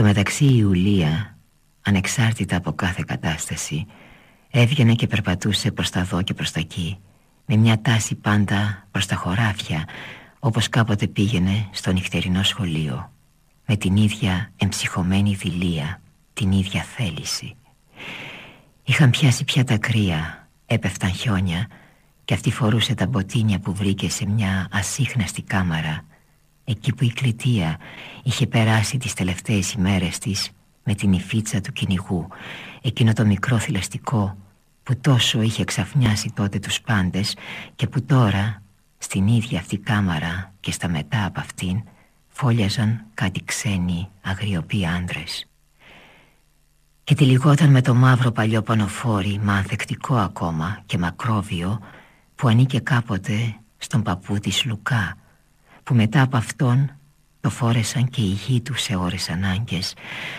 Στο μεταξύ η Ιουλία, ανεξάρτητα από κάθε κατάσταση, έβγαινε και περπατούσε προς τα δω και προς τα εκεί, με μια τάση πάντα προς τα χωράφια, όπως κάποτε πήγαινε στο νυχτερινό σχολείο, με την ίδια εμψυχωμένη δηλία, την ίδια θέληση. Είχαν πιάσει πια τα κρύα, έπεφταν χιόνια και αυτή φορούσε τα μποτίνια που βρήκε σε μια ασύχναστη κάμαρα εκεί που η κλητεία είχε περάσει τις τελευταίες ημέρες της με την υφίτσα του κυνηγού εκείνο το μικρό θηλαστικό που τόσο είχε ξαφνιάσει τότε τους πάντες και που τώρα στην ίδια αυτή κάμαρα και στα μετά από αυτήν φόλιαζαν κάτι ξένοι αγριοποί άντρες. Και τυλιγόταν με το μαύρο παλιό πανοφόρι μα ανθεκτικό ακόμα και μακρόβιο που ανήκε κάποτε στον παππού της Λουκά που μετά από αυτόν το φόρεσαν και οι γη του σε ώρες ανάγκες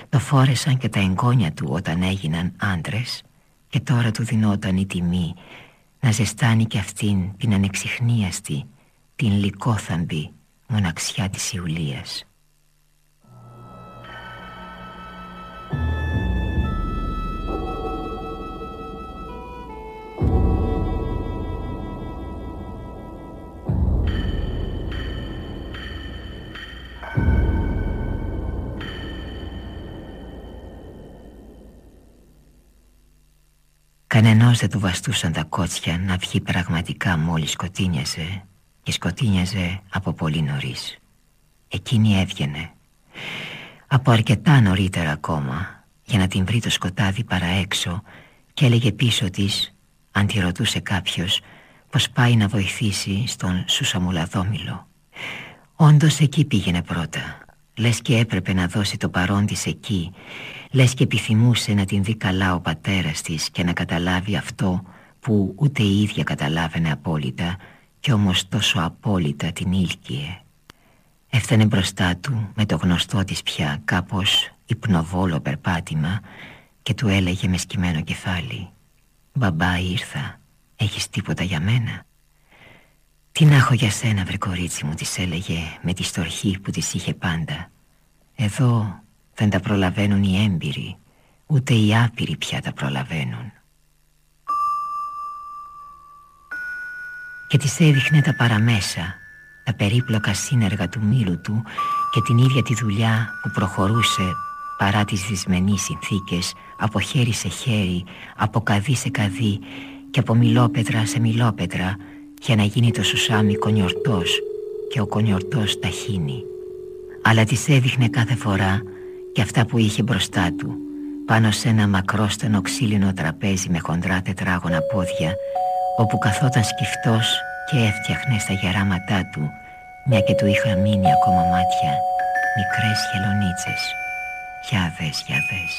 Το φόρεσαν και τα εγγόνια του όταν έγιναν άντρες Και τώρα του δινόταν η τιμή Να ζεστάνει και αυτήν την ανεξιχνίαστη Την λικόθαμπη μοναξιά της Ιουλίας Κανενός δεν του βαστούσαν τα κότσια να βγει πραγματικά μόλις σκοτίνιαζε και σκοτίνιαζε από πολύ νωρίς. Εκείνη έβγαινε. Από αρκετά νωρίτερα ακόμα για να την βρει το σκοτάδι παραέξω και έλεγε πίσω της, αν τη ρωτούσε κάποιος, πως πάει να βοηθήσει στον Σουσαμουλαδόμηλο. Όντως εκεί πήγαινε πρώτα, λες και έπρεπε να δώσει το παρόν της εκεί Λες και επιθυμούσε να την δει καλά ο πατέρας της και να καταλάβει αυτό που ούτε η ίδια καταλάβαινε απόλυτα και όμως τόσο απόλυτα την ήλκυε. Έφτανε μπροστά του με το γνωστό της πια κάπως υπνοβόλο περπάτημα και του έλεγε με σκυμμένο κεφάλι «Μπαμπά ήρθα, έχεις τίποτα για μένα» «Τι να έχω για σένα βρε κορίτσι μου» της έλεγε με τη στορχή που της είχε πάντα «Εδώ δεν τα προλαβαίνουν οι έμπειροι Ούτε οι άπειροι πια τα προλαβαίνουν. Και της έδειχνε τα παραμέσα Τα περίπλοκα σύνεργα του μήλου του Και την ίδια τη δουλειά που προχωρούσε Παρά τις δυσμενείς συνθήκες Από χέρι σε χέρι Από καδί σε καδί Και από μιλόπετρα σε μιλόπετρα Για να γίνει το σουσάμι κονιορτός Και ο κονιορτός ταχύνει. Αλλά της έδειχνε κάθε φορά και αυτά που είχε μπροστά του πάνω σε ένα μακρό στενό ξύλινο τραπέζι με χοντρά τετράγωνα πόδια όπου καθόταν σκυφτός και έφτιαχνε στα γεράματά του μια και του είχαν μείνει ακόμα μάτια μικρές χελονίτσες. Για δες, για δες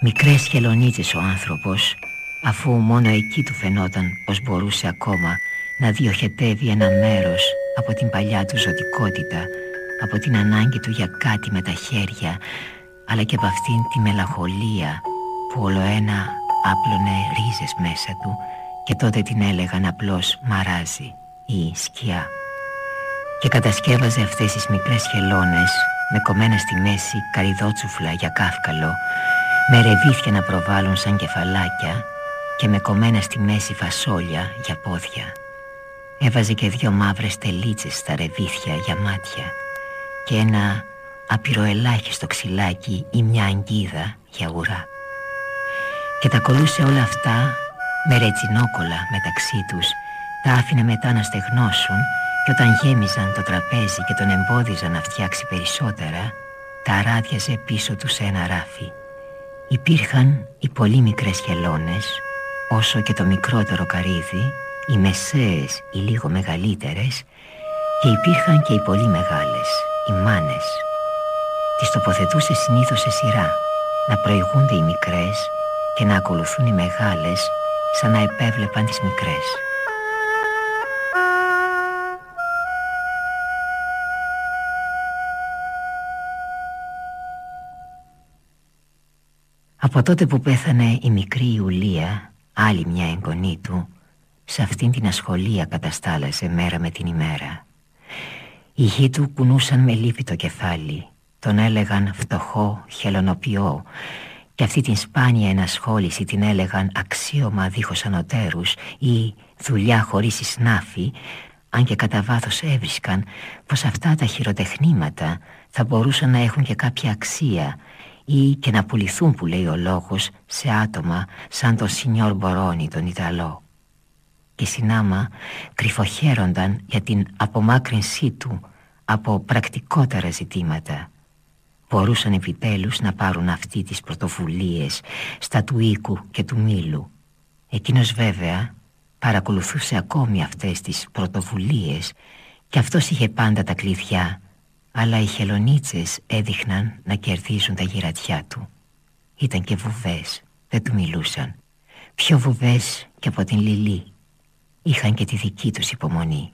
μικρές χελονίτσες ο άνθρωπος αφού μόνο εκεί του φαινόταν πως μπορούσε ακόμα να διοχετεύει ένα μέρος από την παλιά του ζωτικότητα από την ανάγκη του για κάτι με τα χέρια αλλά και από αυτήν τη μελαγχολία που όλο ένα άπλωνε ρίζες μέσα του και τότε την έλεγαν απλώς μαράζι ή σκιά και κατασκεύαζε αυτές τις μικρές χελώνες με κομμένα στη μέση καριδότσουφλα για κάφκαλο Με ρεβίθια να προβάλλουν σαν κεφαλάκια Και με κομμένα στη μέση φασόλια για πόδια. Έβαζε και δυο μαύρες τελίτσες στα ρεβίθια για μάτια Και ένα απειροελάχιστο ξυλάκι ή μια αγκίδα για ουρά. Και τα κολούσε όλα αυτά με ρετσινόκολα μεταξύ τους Τα άφηνε μετά να στεγνώσουν Και όταν γέμιζαν το τραπέζι και τον εμπόδιζαν να φτιάξει περισσότερα Τα αράδιαζε πίσω τους σε ένα ράφι. Υπήρχαν οι πολύ μικρές χελώνες Όσο και το μικρότερο καρύδι Οι μεσαίες, οι λίγο μεγαλύτερες Και υπήρχαν και οι πολύ μεγάλες Οι μάνες. Τις τοποθετούσε συνήθως σε σειρά. Να προηγούνται οι μικρές Και να ακολουθούν οι μεγάλες Σαν να επέβλεπαν τις μικρές. Από τότε που πέθανε η μικρή Ιουλία, άλλη μια εγγονή του, σε αυτήν την ασχολία καταστάλασε μέρα με την ημέρα. Οι γη του κουνούσαν με λύπη το κεφάλι, τον έλεγαν φτωχό, χελωνοποιό. Και αυτή την σπάνια ενασχόληση την έλεγαν αξίωμα δίχως ανωτέρους ή δουλειά χωρίς εισνάφη, αν και κατά βάθος έβρισκαν πως αυτά τα χειροτεχνήματα θα μπορούσαν να έχουν και κάποια αξία ή και να πουληθούν που λέει ο λόγος σε άτομα σαν τον Σινιόρ Μπορόνι τον Ιταλό και συνάμα κρυφοχέρονταν για την απομάκρυνσή του από πρακτικότερα ζητήματα μπορούσαν επιτέλους να πάρουν αυτή τις πρωτοβουλίες στα του οίκου και του μήλου εκείνος βέβαια παρακολουθούσε ακόμη αυτές τις πρωτοβουλίες και αυτός είχε πάντα τα κλειδιά αλλά οι χελονίτσες έδειχναν να κερδίζουν τα γυρατιά του. Ήταν και βουβές, δεν του μιλούσαν. Πιο βουβές και από την Λιλή. Είχαν και τη δική τους υπομονή.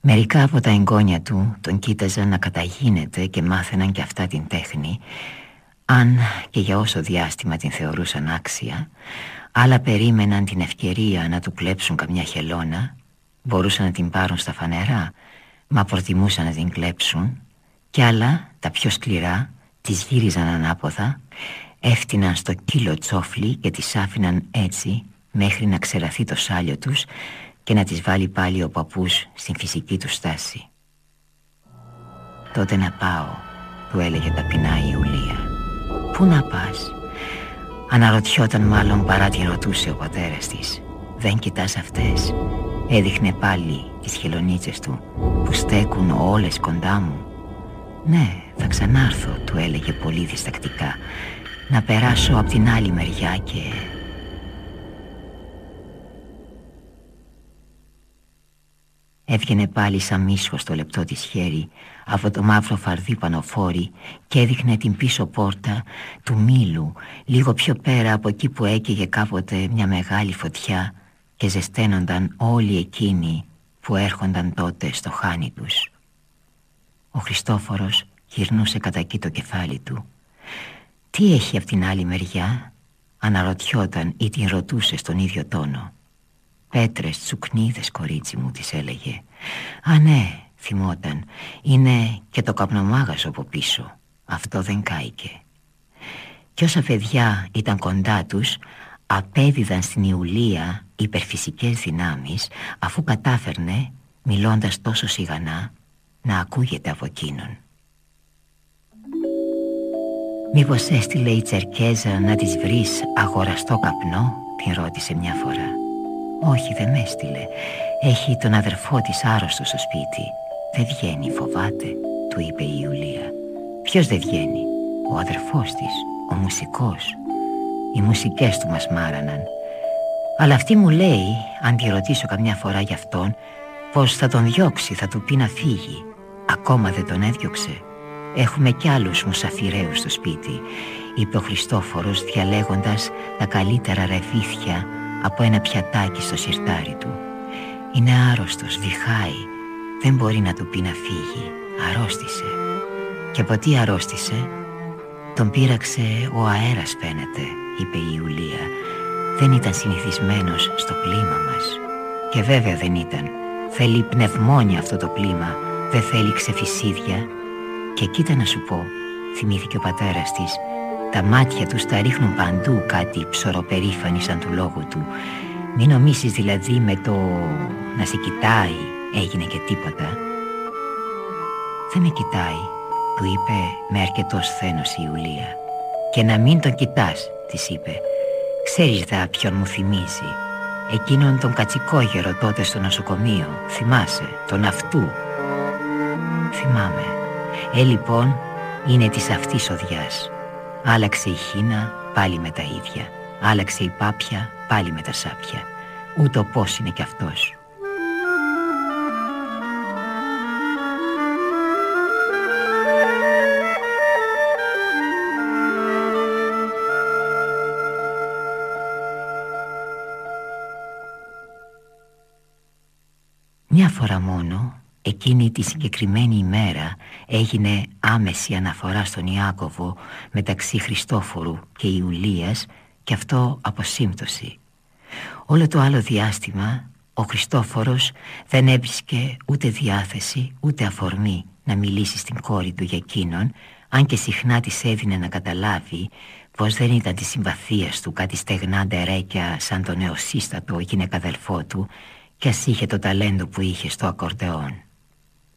Μερικά από τα εγγόνια του τον κοίταζαν να καταγίνεται και μάθαιναν και αυτά την τέχνη αν και για όσο διάστημα την θεωρούσαν άξια άλλα περίμεναν την ευκαιρία να του κλέψουν καμιά χελώνα μπορούσαν να την πάρουν στα φανερά μα προτιμούσαν να την κλέψουν κι άλλα, τα πιο σκληρά, τις γύριζαν ανάποδα έφτιναν στο κύλο τσόφλι και τις άφηναν έτσι μέχρι να ξεραθεί το σάλιο τους και να τις βάλει πάλι ο παππούς στην φυσική τους στάση. «Τότε να πάω», του έλεγε ταπεινά η Ιουλία. «Πού να πας» Αναρωτιόταν μάλλον παρά τη ρωτούσε ο πατέρας της. «Δεν κοιτάς αυτές» Έδειχνε πάλι τις χελονίτσες του που στέκουν όλες κοντά μου. «Ναι, θα ξανάρθω», του έλεγε πολύ διστακτικά. «Να περάσω από την άλλη μεριά και Έβγαινε πάλι σαν μίσχος στο λεπτό της χέρι από το μαύρο φαρδί πανοφόρι και έδειχνε την πίσω πόρτα του μήλου λίγο πιο πέρα από εκεί που έκαιγε κάποτε μια μεγάλη φωτιά και ζεσταίνονταν όλοι εκείνοι που έρχονταν τότε στο χάνι τους. Ο Χριστόφορος γυρνούσε κατά εκεί το κεφάλι του. «Τι έχει από την άλλη μεριά» αναρωτιόταν ή την ρωτούσε στον ίδιο τόνο. Πέτρες, τσουκνίδες κορίτσι μου της έλεγε Α ναι θυμόταν. Είναι και το καπνομάγασο από πίσω. Αυτό δεν κάηκε. Κι όσα παιδιά ήταν κοντά τους Απέδιδαν στην Ιουλία υπερφυσικές δυνάμεις Αφού κατάφερνε μιλώντας τόσο σιγανά Να ακούγεται από εκείνον. Μήπως έστειλε η Τσερκέζα να της βρεις αγοραστό καπνό Την ρώτησε μια φορά. Όχι δεν με έστειλε. Έχει τον αδερφό της άρρωστο στο σπίτι Δεν βγαίνει φοβάται Του είπε η Ιουλία. Ποιος δεν βγαίνει; Ο αδερφός της Ο μουσικός. Οι μουσικές του μας μάραναν. Αλλά αυτή μου λέει Αν τη ρωτήσω καμιά φορά για αυτόν Πως θα τον διώξει Θα του πει να φύγει. Ακόμα δεν τον έδιωξε. Έχουμε κι άλλους μουσαφιρέους στο σπίτι Είπε ο Χριστόφορος διαλέγοντας τα καλύτερα ρεβίθια από ένα πιατάκι στο σιρτάρι του. Είναι άρρωστος, διχάει, δεν μπορεί να του πει να φύγει. Αρρώστησε. Και από τι αρρώστησε; Τον πείραξε ο αέρας φαίνεται Είπε η Ιουλία. Δεν ήταν συνηθισμένος στο κλίμα μας. Και βέβαια δεν ήταν. Θέλει πνευμόνια αυτό το κλίμα Δεν θέλει ξεφυσίδια. Και κοίτα να σου πω Θυμήθηκε ο πατέρας της Τα μάτια τους τα ρίχνουν παντού κάτι ψωροπερήφανη σαν του λόγου του. Μην νομίσεις δηλαδή με το να σε κοιτάει έγινε και τίποτα. «Δεν με κοιτάει», του είπε με αρκετό σθένος η Ιουλία. «Και να μην τον κοιτάς», της είπε. «Ξέρεις δα ποιον μου θυμίζει. Εκείνον τον κατσικόγερο τότε στο νοσοκομείο. Θυμάσαι, τον αυτού. Θυμάμαι. Ε λοιπόν είναι της αυτής οδιάς. Άλλαξε η χίνα πάλι με τα ίδια. Άλλαξε η πάπια πάλι με τα σάπια. Ούτω πώς είναι κι αυτός Μια φορά μόνο, εκείνη τη συγκεκριμένη ημέρα, έγινε άμεση αναφορά στον Ιάκωβο μεταξύ Χριστόφορου και Ιουλίας και αυτό από σύμπτωση. Όλο το άλλο διάστημα, ο Χριστόφορος δεν έβρισκε ούτε διάθεση ούτε αφορμή να μιλήσει στην κόρη του για εκείνον, αν και συχνά της έδινε να καταλάβει πως δεν ήταν της συμπαθίας του κάτι στεγνά ντερέκια σαν τον νεοσύστατο γυναικαδελφό του κι ας είχε το ταλέντο που είχε στο ακορντεόν.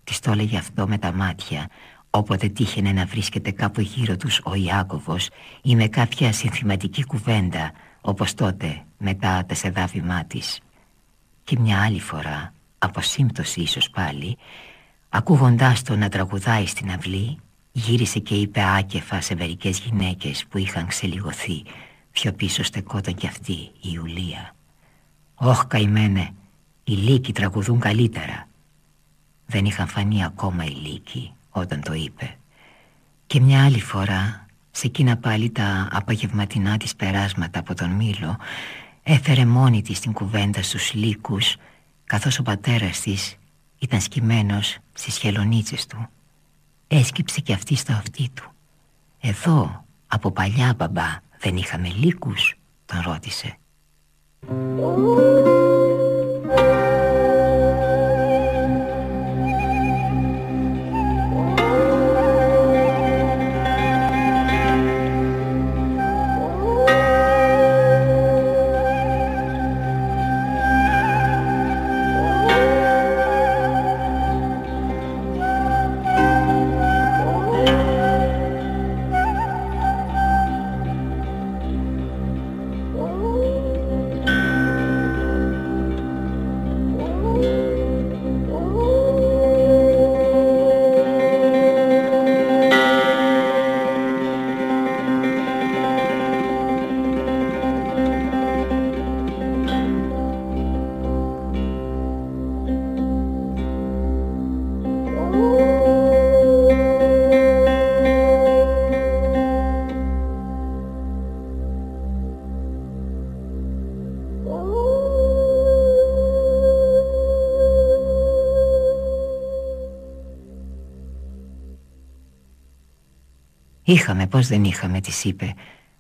Της το έλεγε αυτό με τα μάτια Όποτε τύχαινε να βρίσκεται κάπου γύρω τους ο Ιάκωβος Ή με κάποια συνθηματική κουβέντα Όπως τότε μετά τα σεδάβημά της. Και μια άλλη φορά Από σύμπτωση ίσως πάλι Ακούγοντάς το να τραγουδάει στην αυλή Γύρισε και είπε άκεφα σε μερικές γυναίκες που είχαν ξελιγωθεί Πιο πίσω στεκόταν κι αυτή η Ιουλία. «Όχ καημένε, οι λύκοι τραγουδούν καλύτερα. Δεν είχαν φανεί ακόμα οι λύκοι όταν το είπε. Και μια άλλη φορά Σε εκείνα πάλι τα απαγευματινά της περάσματα από τον Μήλο Έφερε μόνη της την κουβέντα στους λύκους Καθώς ο πατέρας της ήταν σκυμμένος στις χελονίτσες του. Έσκυψε και αυτή στο αυτί του. Εδώ από παλιά μπαμπά δεν είχαμε λύκους Τον ρώτησε Είχαμε, πως δεν είχαμε, της είπε.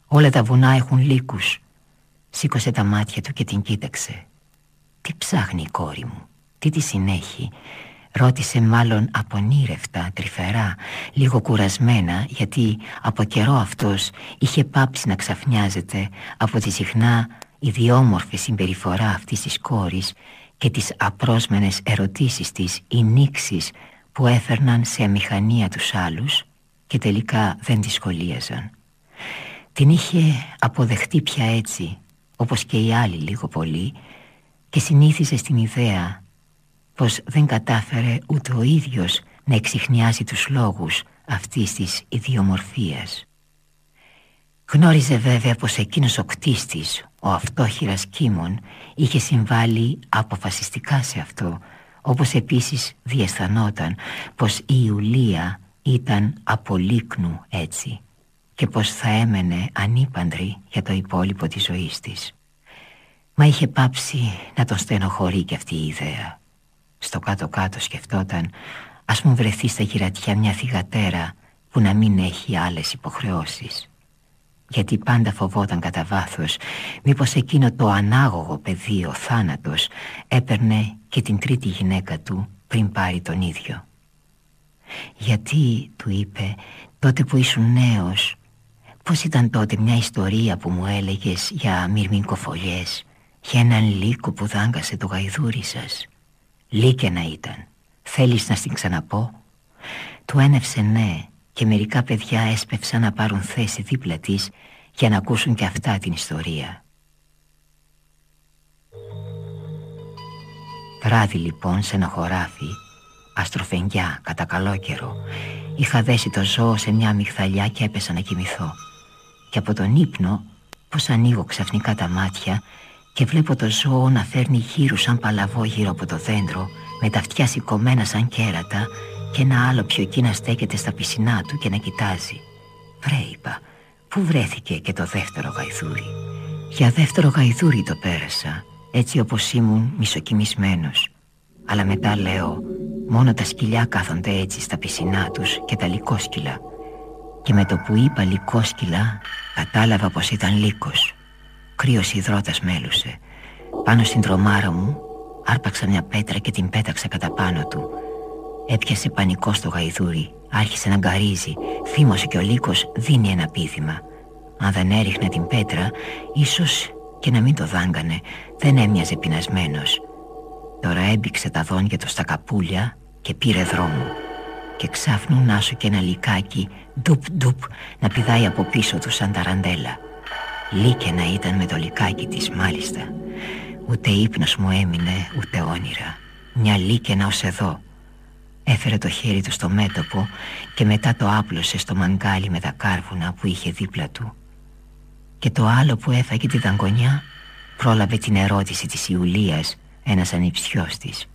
Όλα τα βουνά έχουν λύκους Σήκωσε τα μάτια του και την κοίταξε. Τι ψάχνει η κόρη μου Τι της συνέχει; Ρώτησε μάλλον απονήρευτα, τρυφερά Λίγο κουρασμένα Γιατί από καιρό αυτός Είχε πάψει να ξαφνιάζεται Από τη συχνά ιδιόμορφη συμπεριφορά αυτής της κόρης Και τις απρόσμενες ερωτήσεις της Ή νήξεις που έφερναν σε αμηχανία τους άλλους και τελικά δεν τη σχολίαζαν. Την είχε αποδεχτεί πια έτσι, όπως και οι άλλοι λίγο πολύ, και συνήθιζε στην ιδέα πως δεν κατάφερε ούτε ο ίδιος να εξηχνιάσει τους λόγους αυτής της ιδιομορφίας. Γνώριζε βέβαια πως εκείνος ο κτίστης, ο αυτόχειρας Κίμων, είχε συμβάλει αποφασιστικά σε αυτό, όπως επίσης διαισθανόταν πως η Ιουλία ήταν απολύκνου έτσι και πως θα έμενε ανήπαντρη για το υπόλοιπο της ζωής της. Μα είχε πάψει να τον στενοχωρεί και αυτή η ιδέα. Στο κάτω-κάτω σκεφτόταν Ας μου βρεθεί στα γυρατιά μια θυγατέρα Που να μην έχει άλλες υποχρεώσεις γιατί πάντα φοβόταν κατά βάθος μήπως εκείνο το ανάγωγο παιδί ο θάνατος έπαιρνε και την τρίτη γυναίκα του πριν πάρει τον ίδιο. Γιατί, του είπε, τότε που ήσουν νέος, πώς ήταν τότε μια ιστορία που μου έλεγες για μυρμικοφολιές, για έναν λύκο που δάγκασε το γαϊδούρι σας; Λύκαινα ήταν. Θέλεις να στην ξαναπώ; Του ένευσε ναι και μερικά παιδιά έσπευσαν να πάρουν θέση δίπλα της για να ακούσουν και αυτά την ιστορία. Βράδυ λοιπόν σε ένα χωράφι, αστροφενγιά κατά καλό καιρό, είχα δέσει το ζώο σε μια αμυγδαλιά και έπεσα να κοιμηθώ. Και από τον ύπνο, πως ανοίγω ξαφνικά τα μάτια και βλέπω το ζώο να φέρνει γύρω σαν παλαβό γύρω από το δέντρο, με τα αυτιά σηκωμένα σαν κέρατα και ένα άλλο πιο εκεί να στέκεται στα πισινά του και να κοιτάζει. Βρε είπα, πού βρέθηκε και το δεύτερο γαϊδούρι. Για δεύτερο γαϊδούρι το πέρασα, έτσι όπως ήμουν μισοκιμισμένος. Αλλά μετά λέω, μόνο τα σκυλιά κάθονται έτσι στα πισινά τους και τα λικόσκυλα. Και με το που είπα λικόσκυλα, κατάλαβα πως ήταν λύκος. Κρύος υδρότας μέλουσε. Πάνω στην τρομάρα μου άρπαξα μια πέτρα και την πέταξα κατά πάνω του Έπιασε πανικό στο γαϊδούρι Άρχισε να γκαρίζει Θύμωσε και ο λύκος δίνει ένα πίθημα Αν δεν έριχνε την πέτρα Ίσως και να μην το δάγκανε Δεν έμοιαζε πεινασμένος Τώρα έμπηξε τα δόντια του στα καπούλια Και πήρε δρόμο. Και ξάφνου να σου και ένα λικάκι Ντουπ ντουπ να πηδάει από πίσω του σαν ταραντέλα Λύκε να ήταν με το λικάκι της μάλιστα. Ούτε ύπνος μου έμεινε ούτε όνειρα. Μια λύκαινα ως εδώ. Έφερε το χέρι του στο μέτωπο και μετά το άπλωσε στο μαγκάλι με τα κάρβουνα που είχε δίπλα του. Και το άλλο που έφαγε τη δαγκονιά πρόλαβε την ερώτηση της Ιουλίας, ένας ανιψιός της.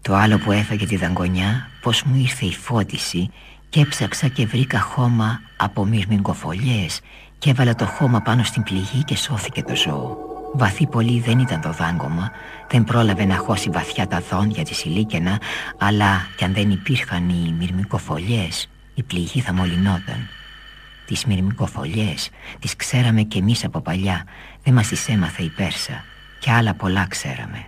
Το άλλο που έφαγε τη δαγκονιά, πως μου ήρθε η φώτιση και έψαξα και βρήκα χώμα από μυρμηγκοφολιές και έβαλα το χώμα πάνω στην πληγή και σώθηκε το ζώο. Βαθύ πολύ δεν ήταν το δάγκωμα Δεν πρόλαβε να χώσει βαθιά τα δόντια της ηλίκαινα Αλλά κι αν δεν υπήρχαν οι μυρμικοφολιές Η πληγή θα μολυνόταν Τις μυρμικοφολιές Τις ξέραμε κι εμείς από παλιά Δεν μας τις έμαθε η Πέρσα Και άλλα πολλά ξέραμε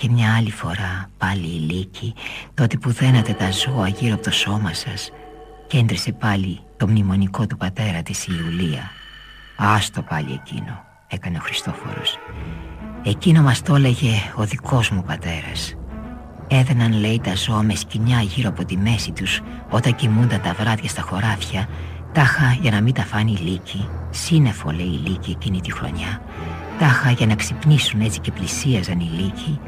Και μια άλλη φορά πάλι η Λύκη Τότε που δένατε τα ζώα γύρω από το σώμα σας Κέντρισε πάλι το μνημονικό του πατέρα της Ιουλία. Άστο πάλι εκείνο έκανε ο Χριστόφορος. Εκείνο μας το έλεγε ο δικός μου πατέρας. Έδαιναν λέει τα ζώα με σκοινιά γύρω από τη μέση τους Όταν κοιμούνταν τα βράδια στα χωράφια Τάχα για να μην τα φάνει η λύκη Σύννεφο λέει η λύκη εκείνη τη χρονιά Τάχα για να ξυπνήσουν έτσι και πλησίαζαν οι λύκοι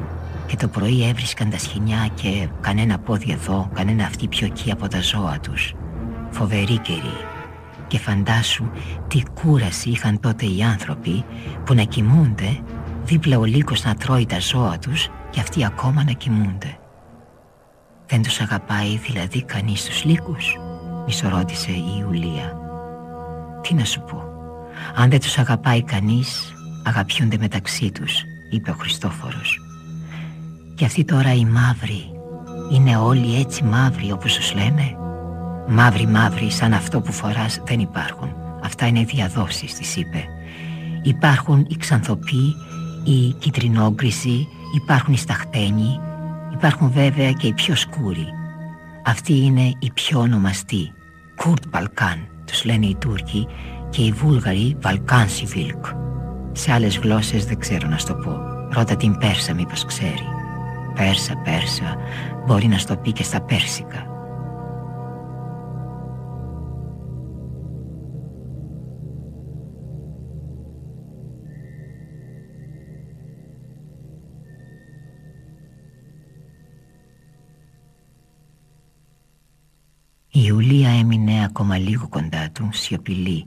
Και το πρωί έβρισκαν τα σκοινιά και κανένα πόδι εδώ Κανένα αυτή πιο εκεί από τα ζώα τους Φοβερή καιρή και φαντάσου τι κούραση είχαν τότε οι άνθρωποι που να κοιμούνται δίπλα ο λύκος να τρώει τα ζώα τους και αυτοί ακόμα να κοιμούνται. Δεν τους αγαπάει δηλαδή κανείς τους λύκους, μισορώτησε η Ιουλία. Τι να σου πω, αν δεν τους αγαπάει κανείς, αγαπιούνται μεταξύ τους, είπε ο Χριστόφορος. Και αυτοί τώρα οι μαύροι, είναι όλοι έτσι μαύροι όπως τους λένε; Μαύροι μαύροι σαν αυτό που φοράς δεν υπάρχουν. Αυτά είναι διαδόσεις της είπε. Υπάρχουν οι ξανθοποί, οι κυτρινόγκρισοι Υπάρχουν οι σταχτένοι Υπάρχουν βέβαια και οι πιο σκούροι. Αυτοί είναι οι πιο ονομαστοί. Κουρτ Μπαλκάν τους λένε οι Τούρκοι Και οι Βούλγαροι Βαλκάν Σιβίλκ Σε άλλες γλώσσες δεν ξέρω να στο πω. Ρώτα την Πέρσα μήπως ξέρει Πέρσα, Πέρσα Μπορεί να στο πει και στα Πέρσικα Η Ιουλία έμεινε ακόμα λίγο κοντά του, σιωπηλή,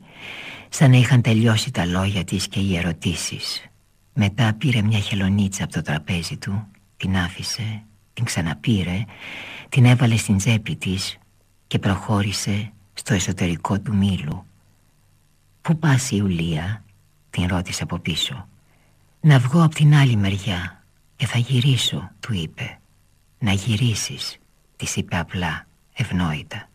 σαν να είχαν τελειώσει τα λόγια της και οι ερωτήσεις. Μετά πήρε μια χελονίτσα από το τραπέζι του, την άφησε, την ξαναπήρε, την έβαλε στην τσέπη της και προχώρησε στο εσωτερικό του μήλου. «Πού πας η Ιουλία» την ρώτησε από πίσω. «Να βγω από την άλλη μεριά και θα γυρίσω» του είπε. να γυρίσεις Της είπε απλά ευνόητα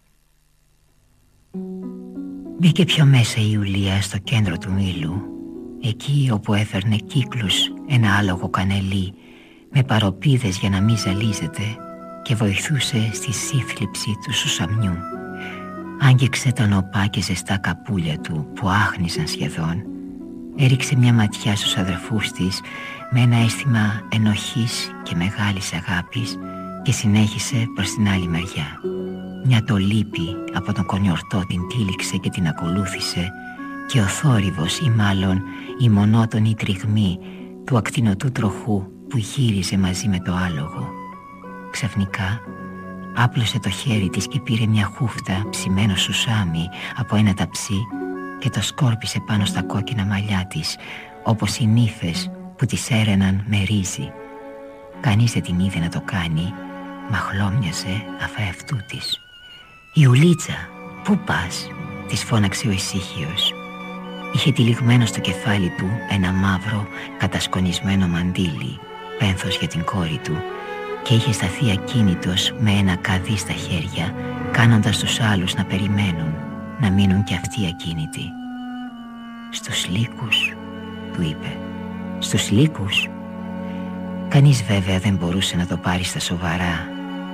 Μπήκε πιο μέσα η Ιουλία στο κέντρο του μήλου Εκεί όπου έφερνε κύκλους ένα άλογο κανελί Με παροπίδες για να μην ζαλίζεται Και βοηθούσε στη σύθλιψη του σουσαμιού Άγγιξε τα νοπά και ζεστά καπούλια του που άχνησαν σχεδόν Έριξε μια ματιά στους αδερφούς της με ένα αίσθημα ενοχής και μεγάλης αγάπης και συνέχισε προς την άλλη μεριά. Μια τολύπη από τον κονιορτό την τύλιξε και την ακολούθησε και ο θόρυβος ή μάλλον η μονότονη τριγμή του ακτινοτού τροχού που γύριζε μαζί με το άλογο. Ξαφνικά άπλωσε το χέρι της και πήρε μια χούφτα ψημένο σουσάμι από ένα ταψί και το σκόρπισε πάνω στα κόκκινα μαλλιά της όπως οι νύφες που τις έρεναν με ρύζι. Κανείς δεν την είδε να το κάνει, μα χλώμιασε αφ' αυτού της. «Ιουλίτσα, πού πας» της φώναξε ο ησύχιος. Είχε τυλιγμένο στο κεφάλι του ένα μαύρο κατασκονισμένο μαντίλι, πένθος για την κόρη του και είχε σταθεί ακίνητος με ένα καδί στα χέρια, κάνοντας τους άλλους να περιμένουν, να μείνουν κι αυτοί ακίνητοι. «Στους λύκους», του είπε. «Στους λύκους». Κανείς βέβαια δεν μπορούσε να το πάρει στα σοβαρά.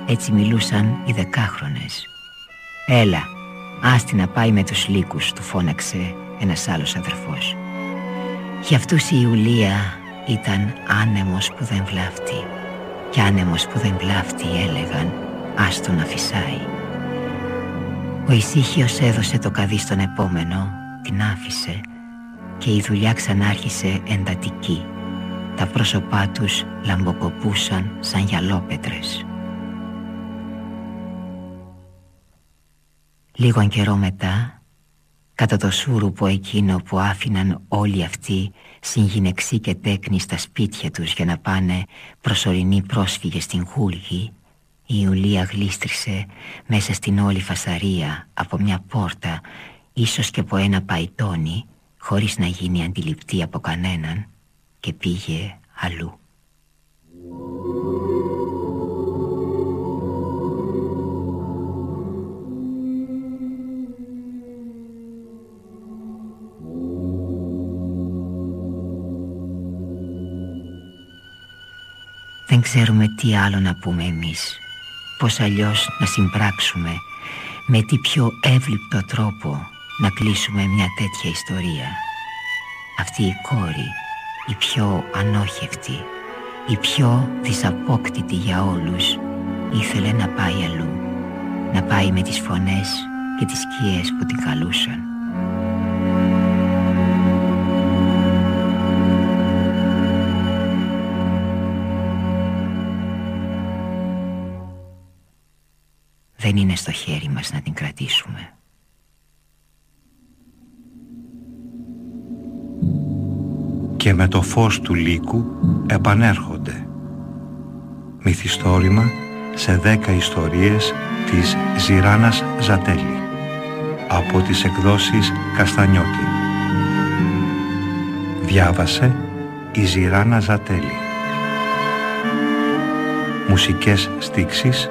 Έτσι μιλούσαν οι δεκάχρονες. «Έλα, άστη να πάει με τους λύκους», του φώναξε ένας άλλος αδερφός. Για αυτούς η Ιουλία ήταν άνεμος που δεν βλάφτει και άνεμος που δεν βλάφτει έλεγαν άστο να φυσάει. Ο ησύχιος έδωσε το καδί στον επόμενο, την άφησε και η δουλειά ξανάρχισε εντατική. Τα πρόσωπά τους λαμποκοπούσαν σαν γυαλόπετρες. Λίγο καιρό μετά, κατά το σούρουπο εκείνο που άφηναν όλοι αυτοί συγγυνεξοί και τέκνοι στα σπίτια τους για να πάνε προσωρινοί πρόσφυγες στην Χούλγη, η Ιουλία γλίστρισε μέσα στην όλη φασαρία από μια πόρτα, ίσως και από ένα παϊτόνι, χωρίς να γίνει αντιληπτή από κανέναν και πήγε αλλού. Δεν ξέρουμε τι άλλο να πούμε εμείς. Πώς αλλιώς να συμπράξουμε. Με τι πιο εύληπτο τρόπο Να κλείσουμε μια τέτοια ιστορία. Αυτή η κόρη Η πιο ανόχευτη Η πιο δυσαπόκτητη για όλους Ήθελε να πάει αλλού. Να πάει με τις φωνές και τις σκιές που την καλούσαν δεν είναι στο χέρι μας να την κρατήσουμε. Και με το φως του λύκου επανέρχονται. Μυθιστόρημα σε δέκα ιστορίες της Ζηράνας Ζατέλη από τις εκδόσεις Καστανιώτη. Διάβασε η Ζηράνα Ζατέλη. Μουσικές στίξεις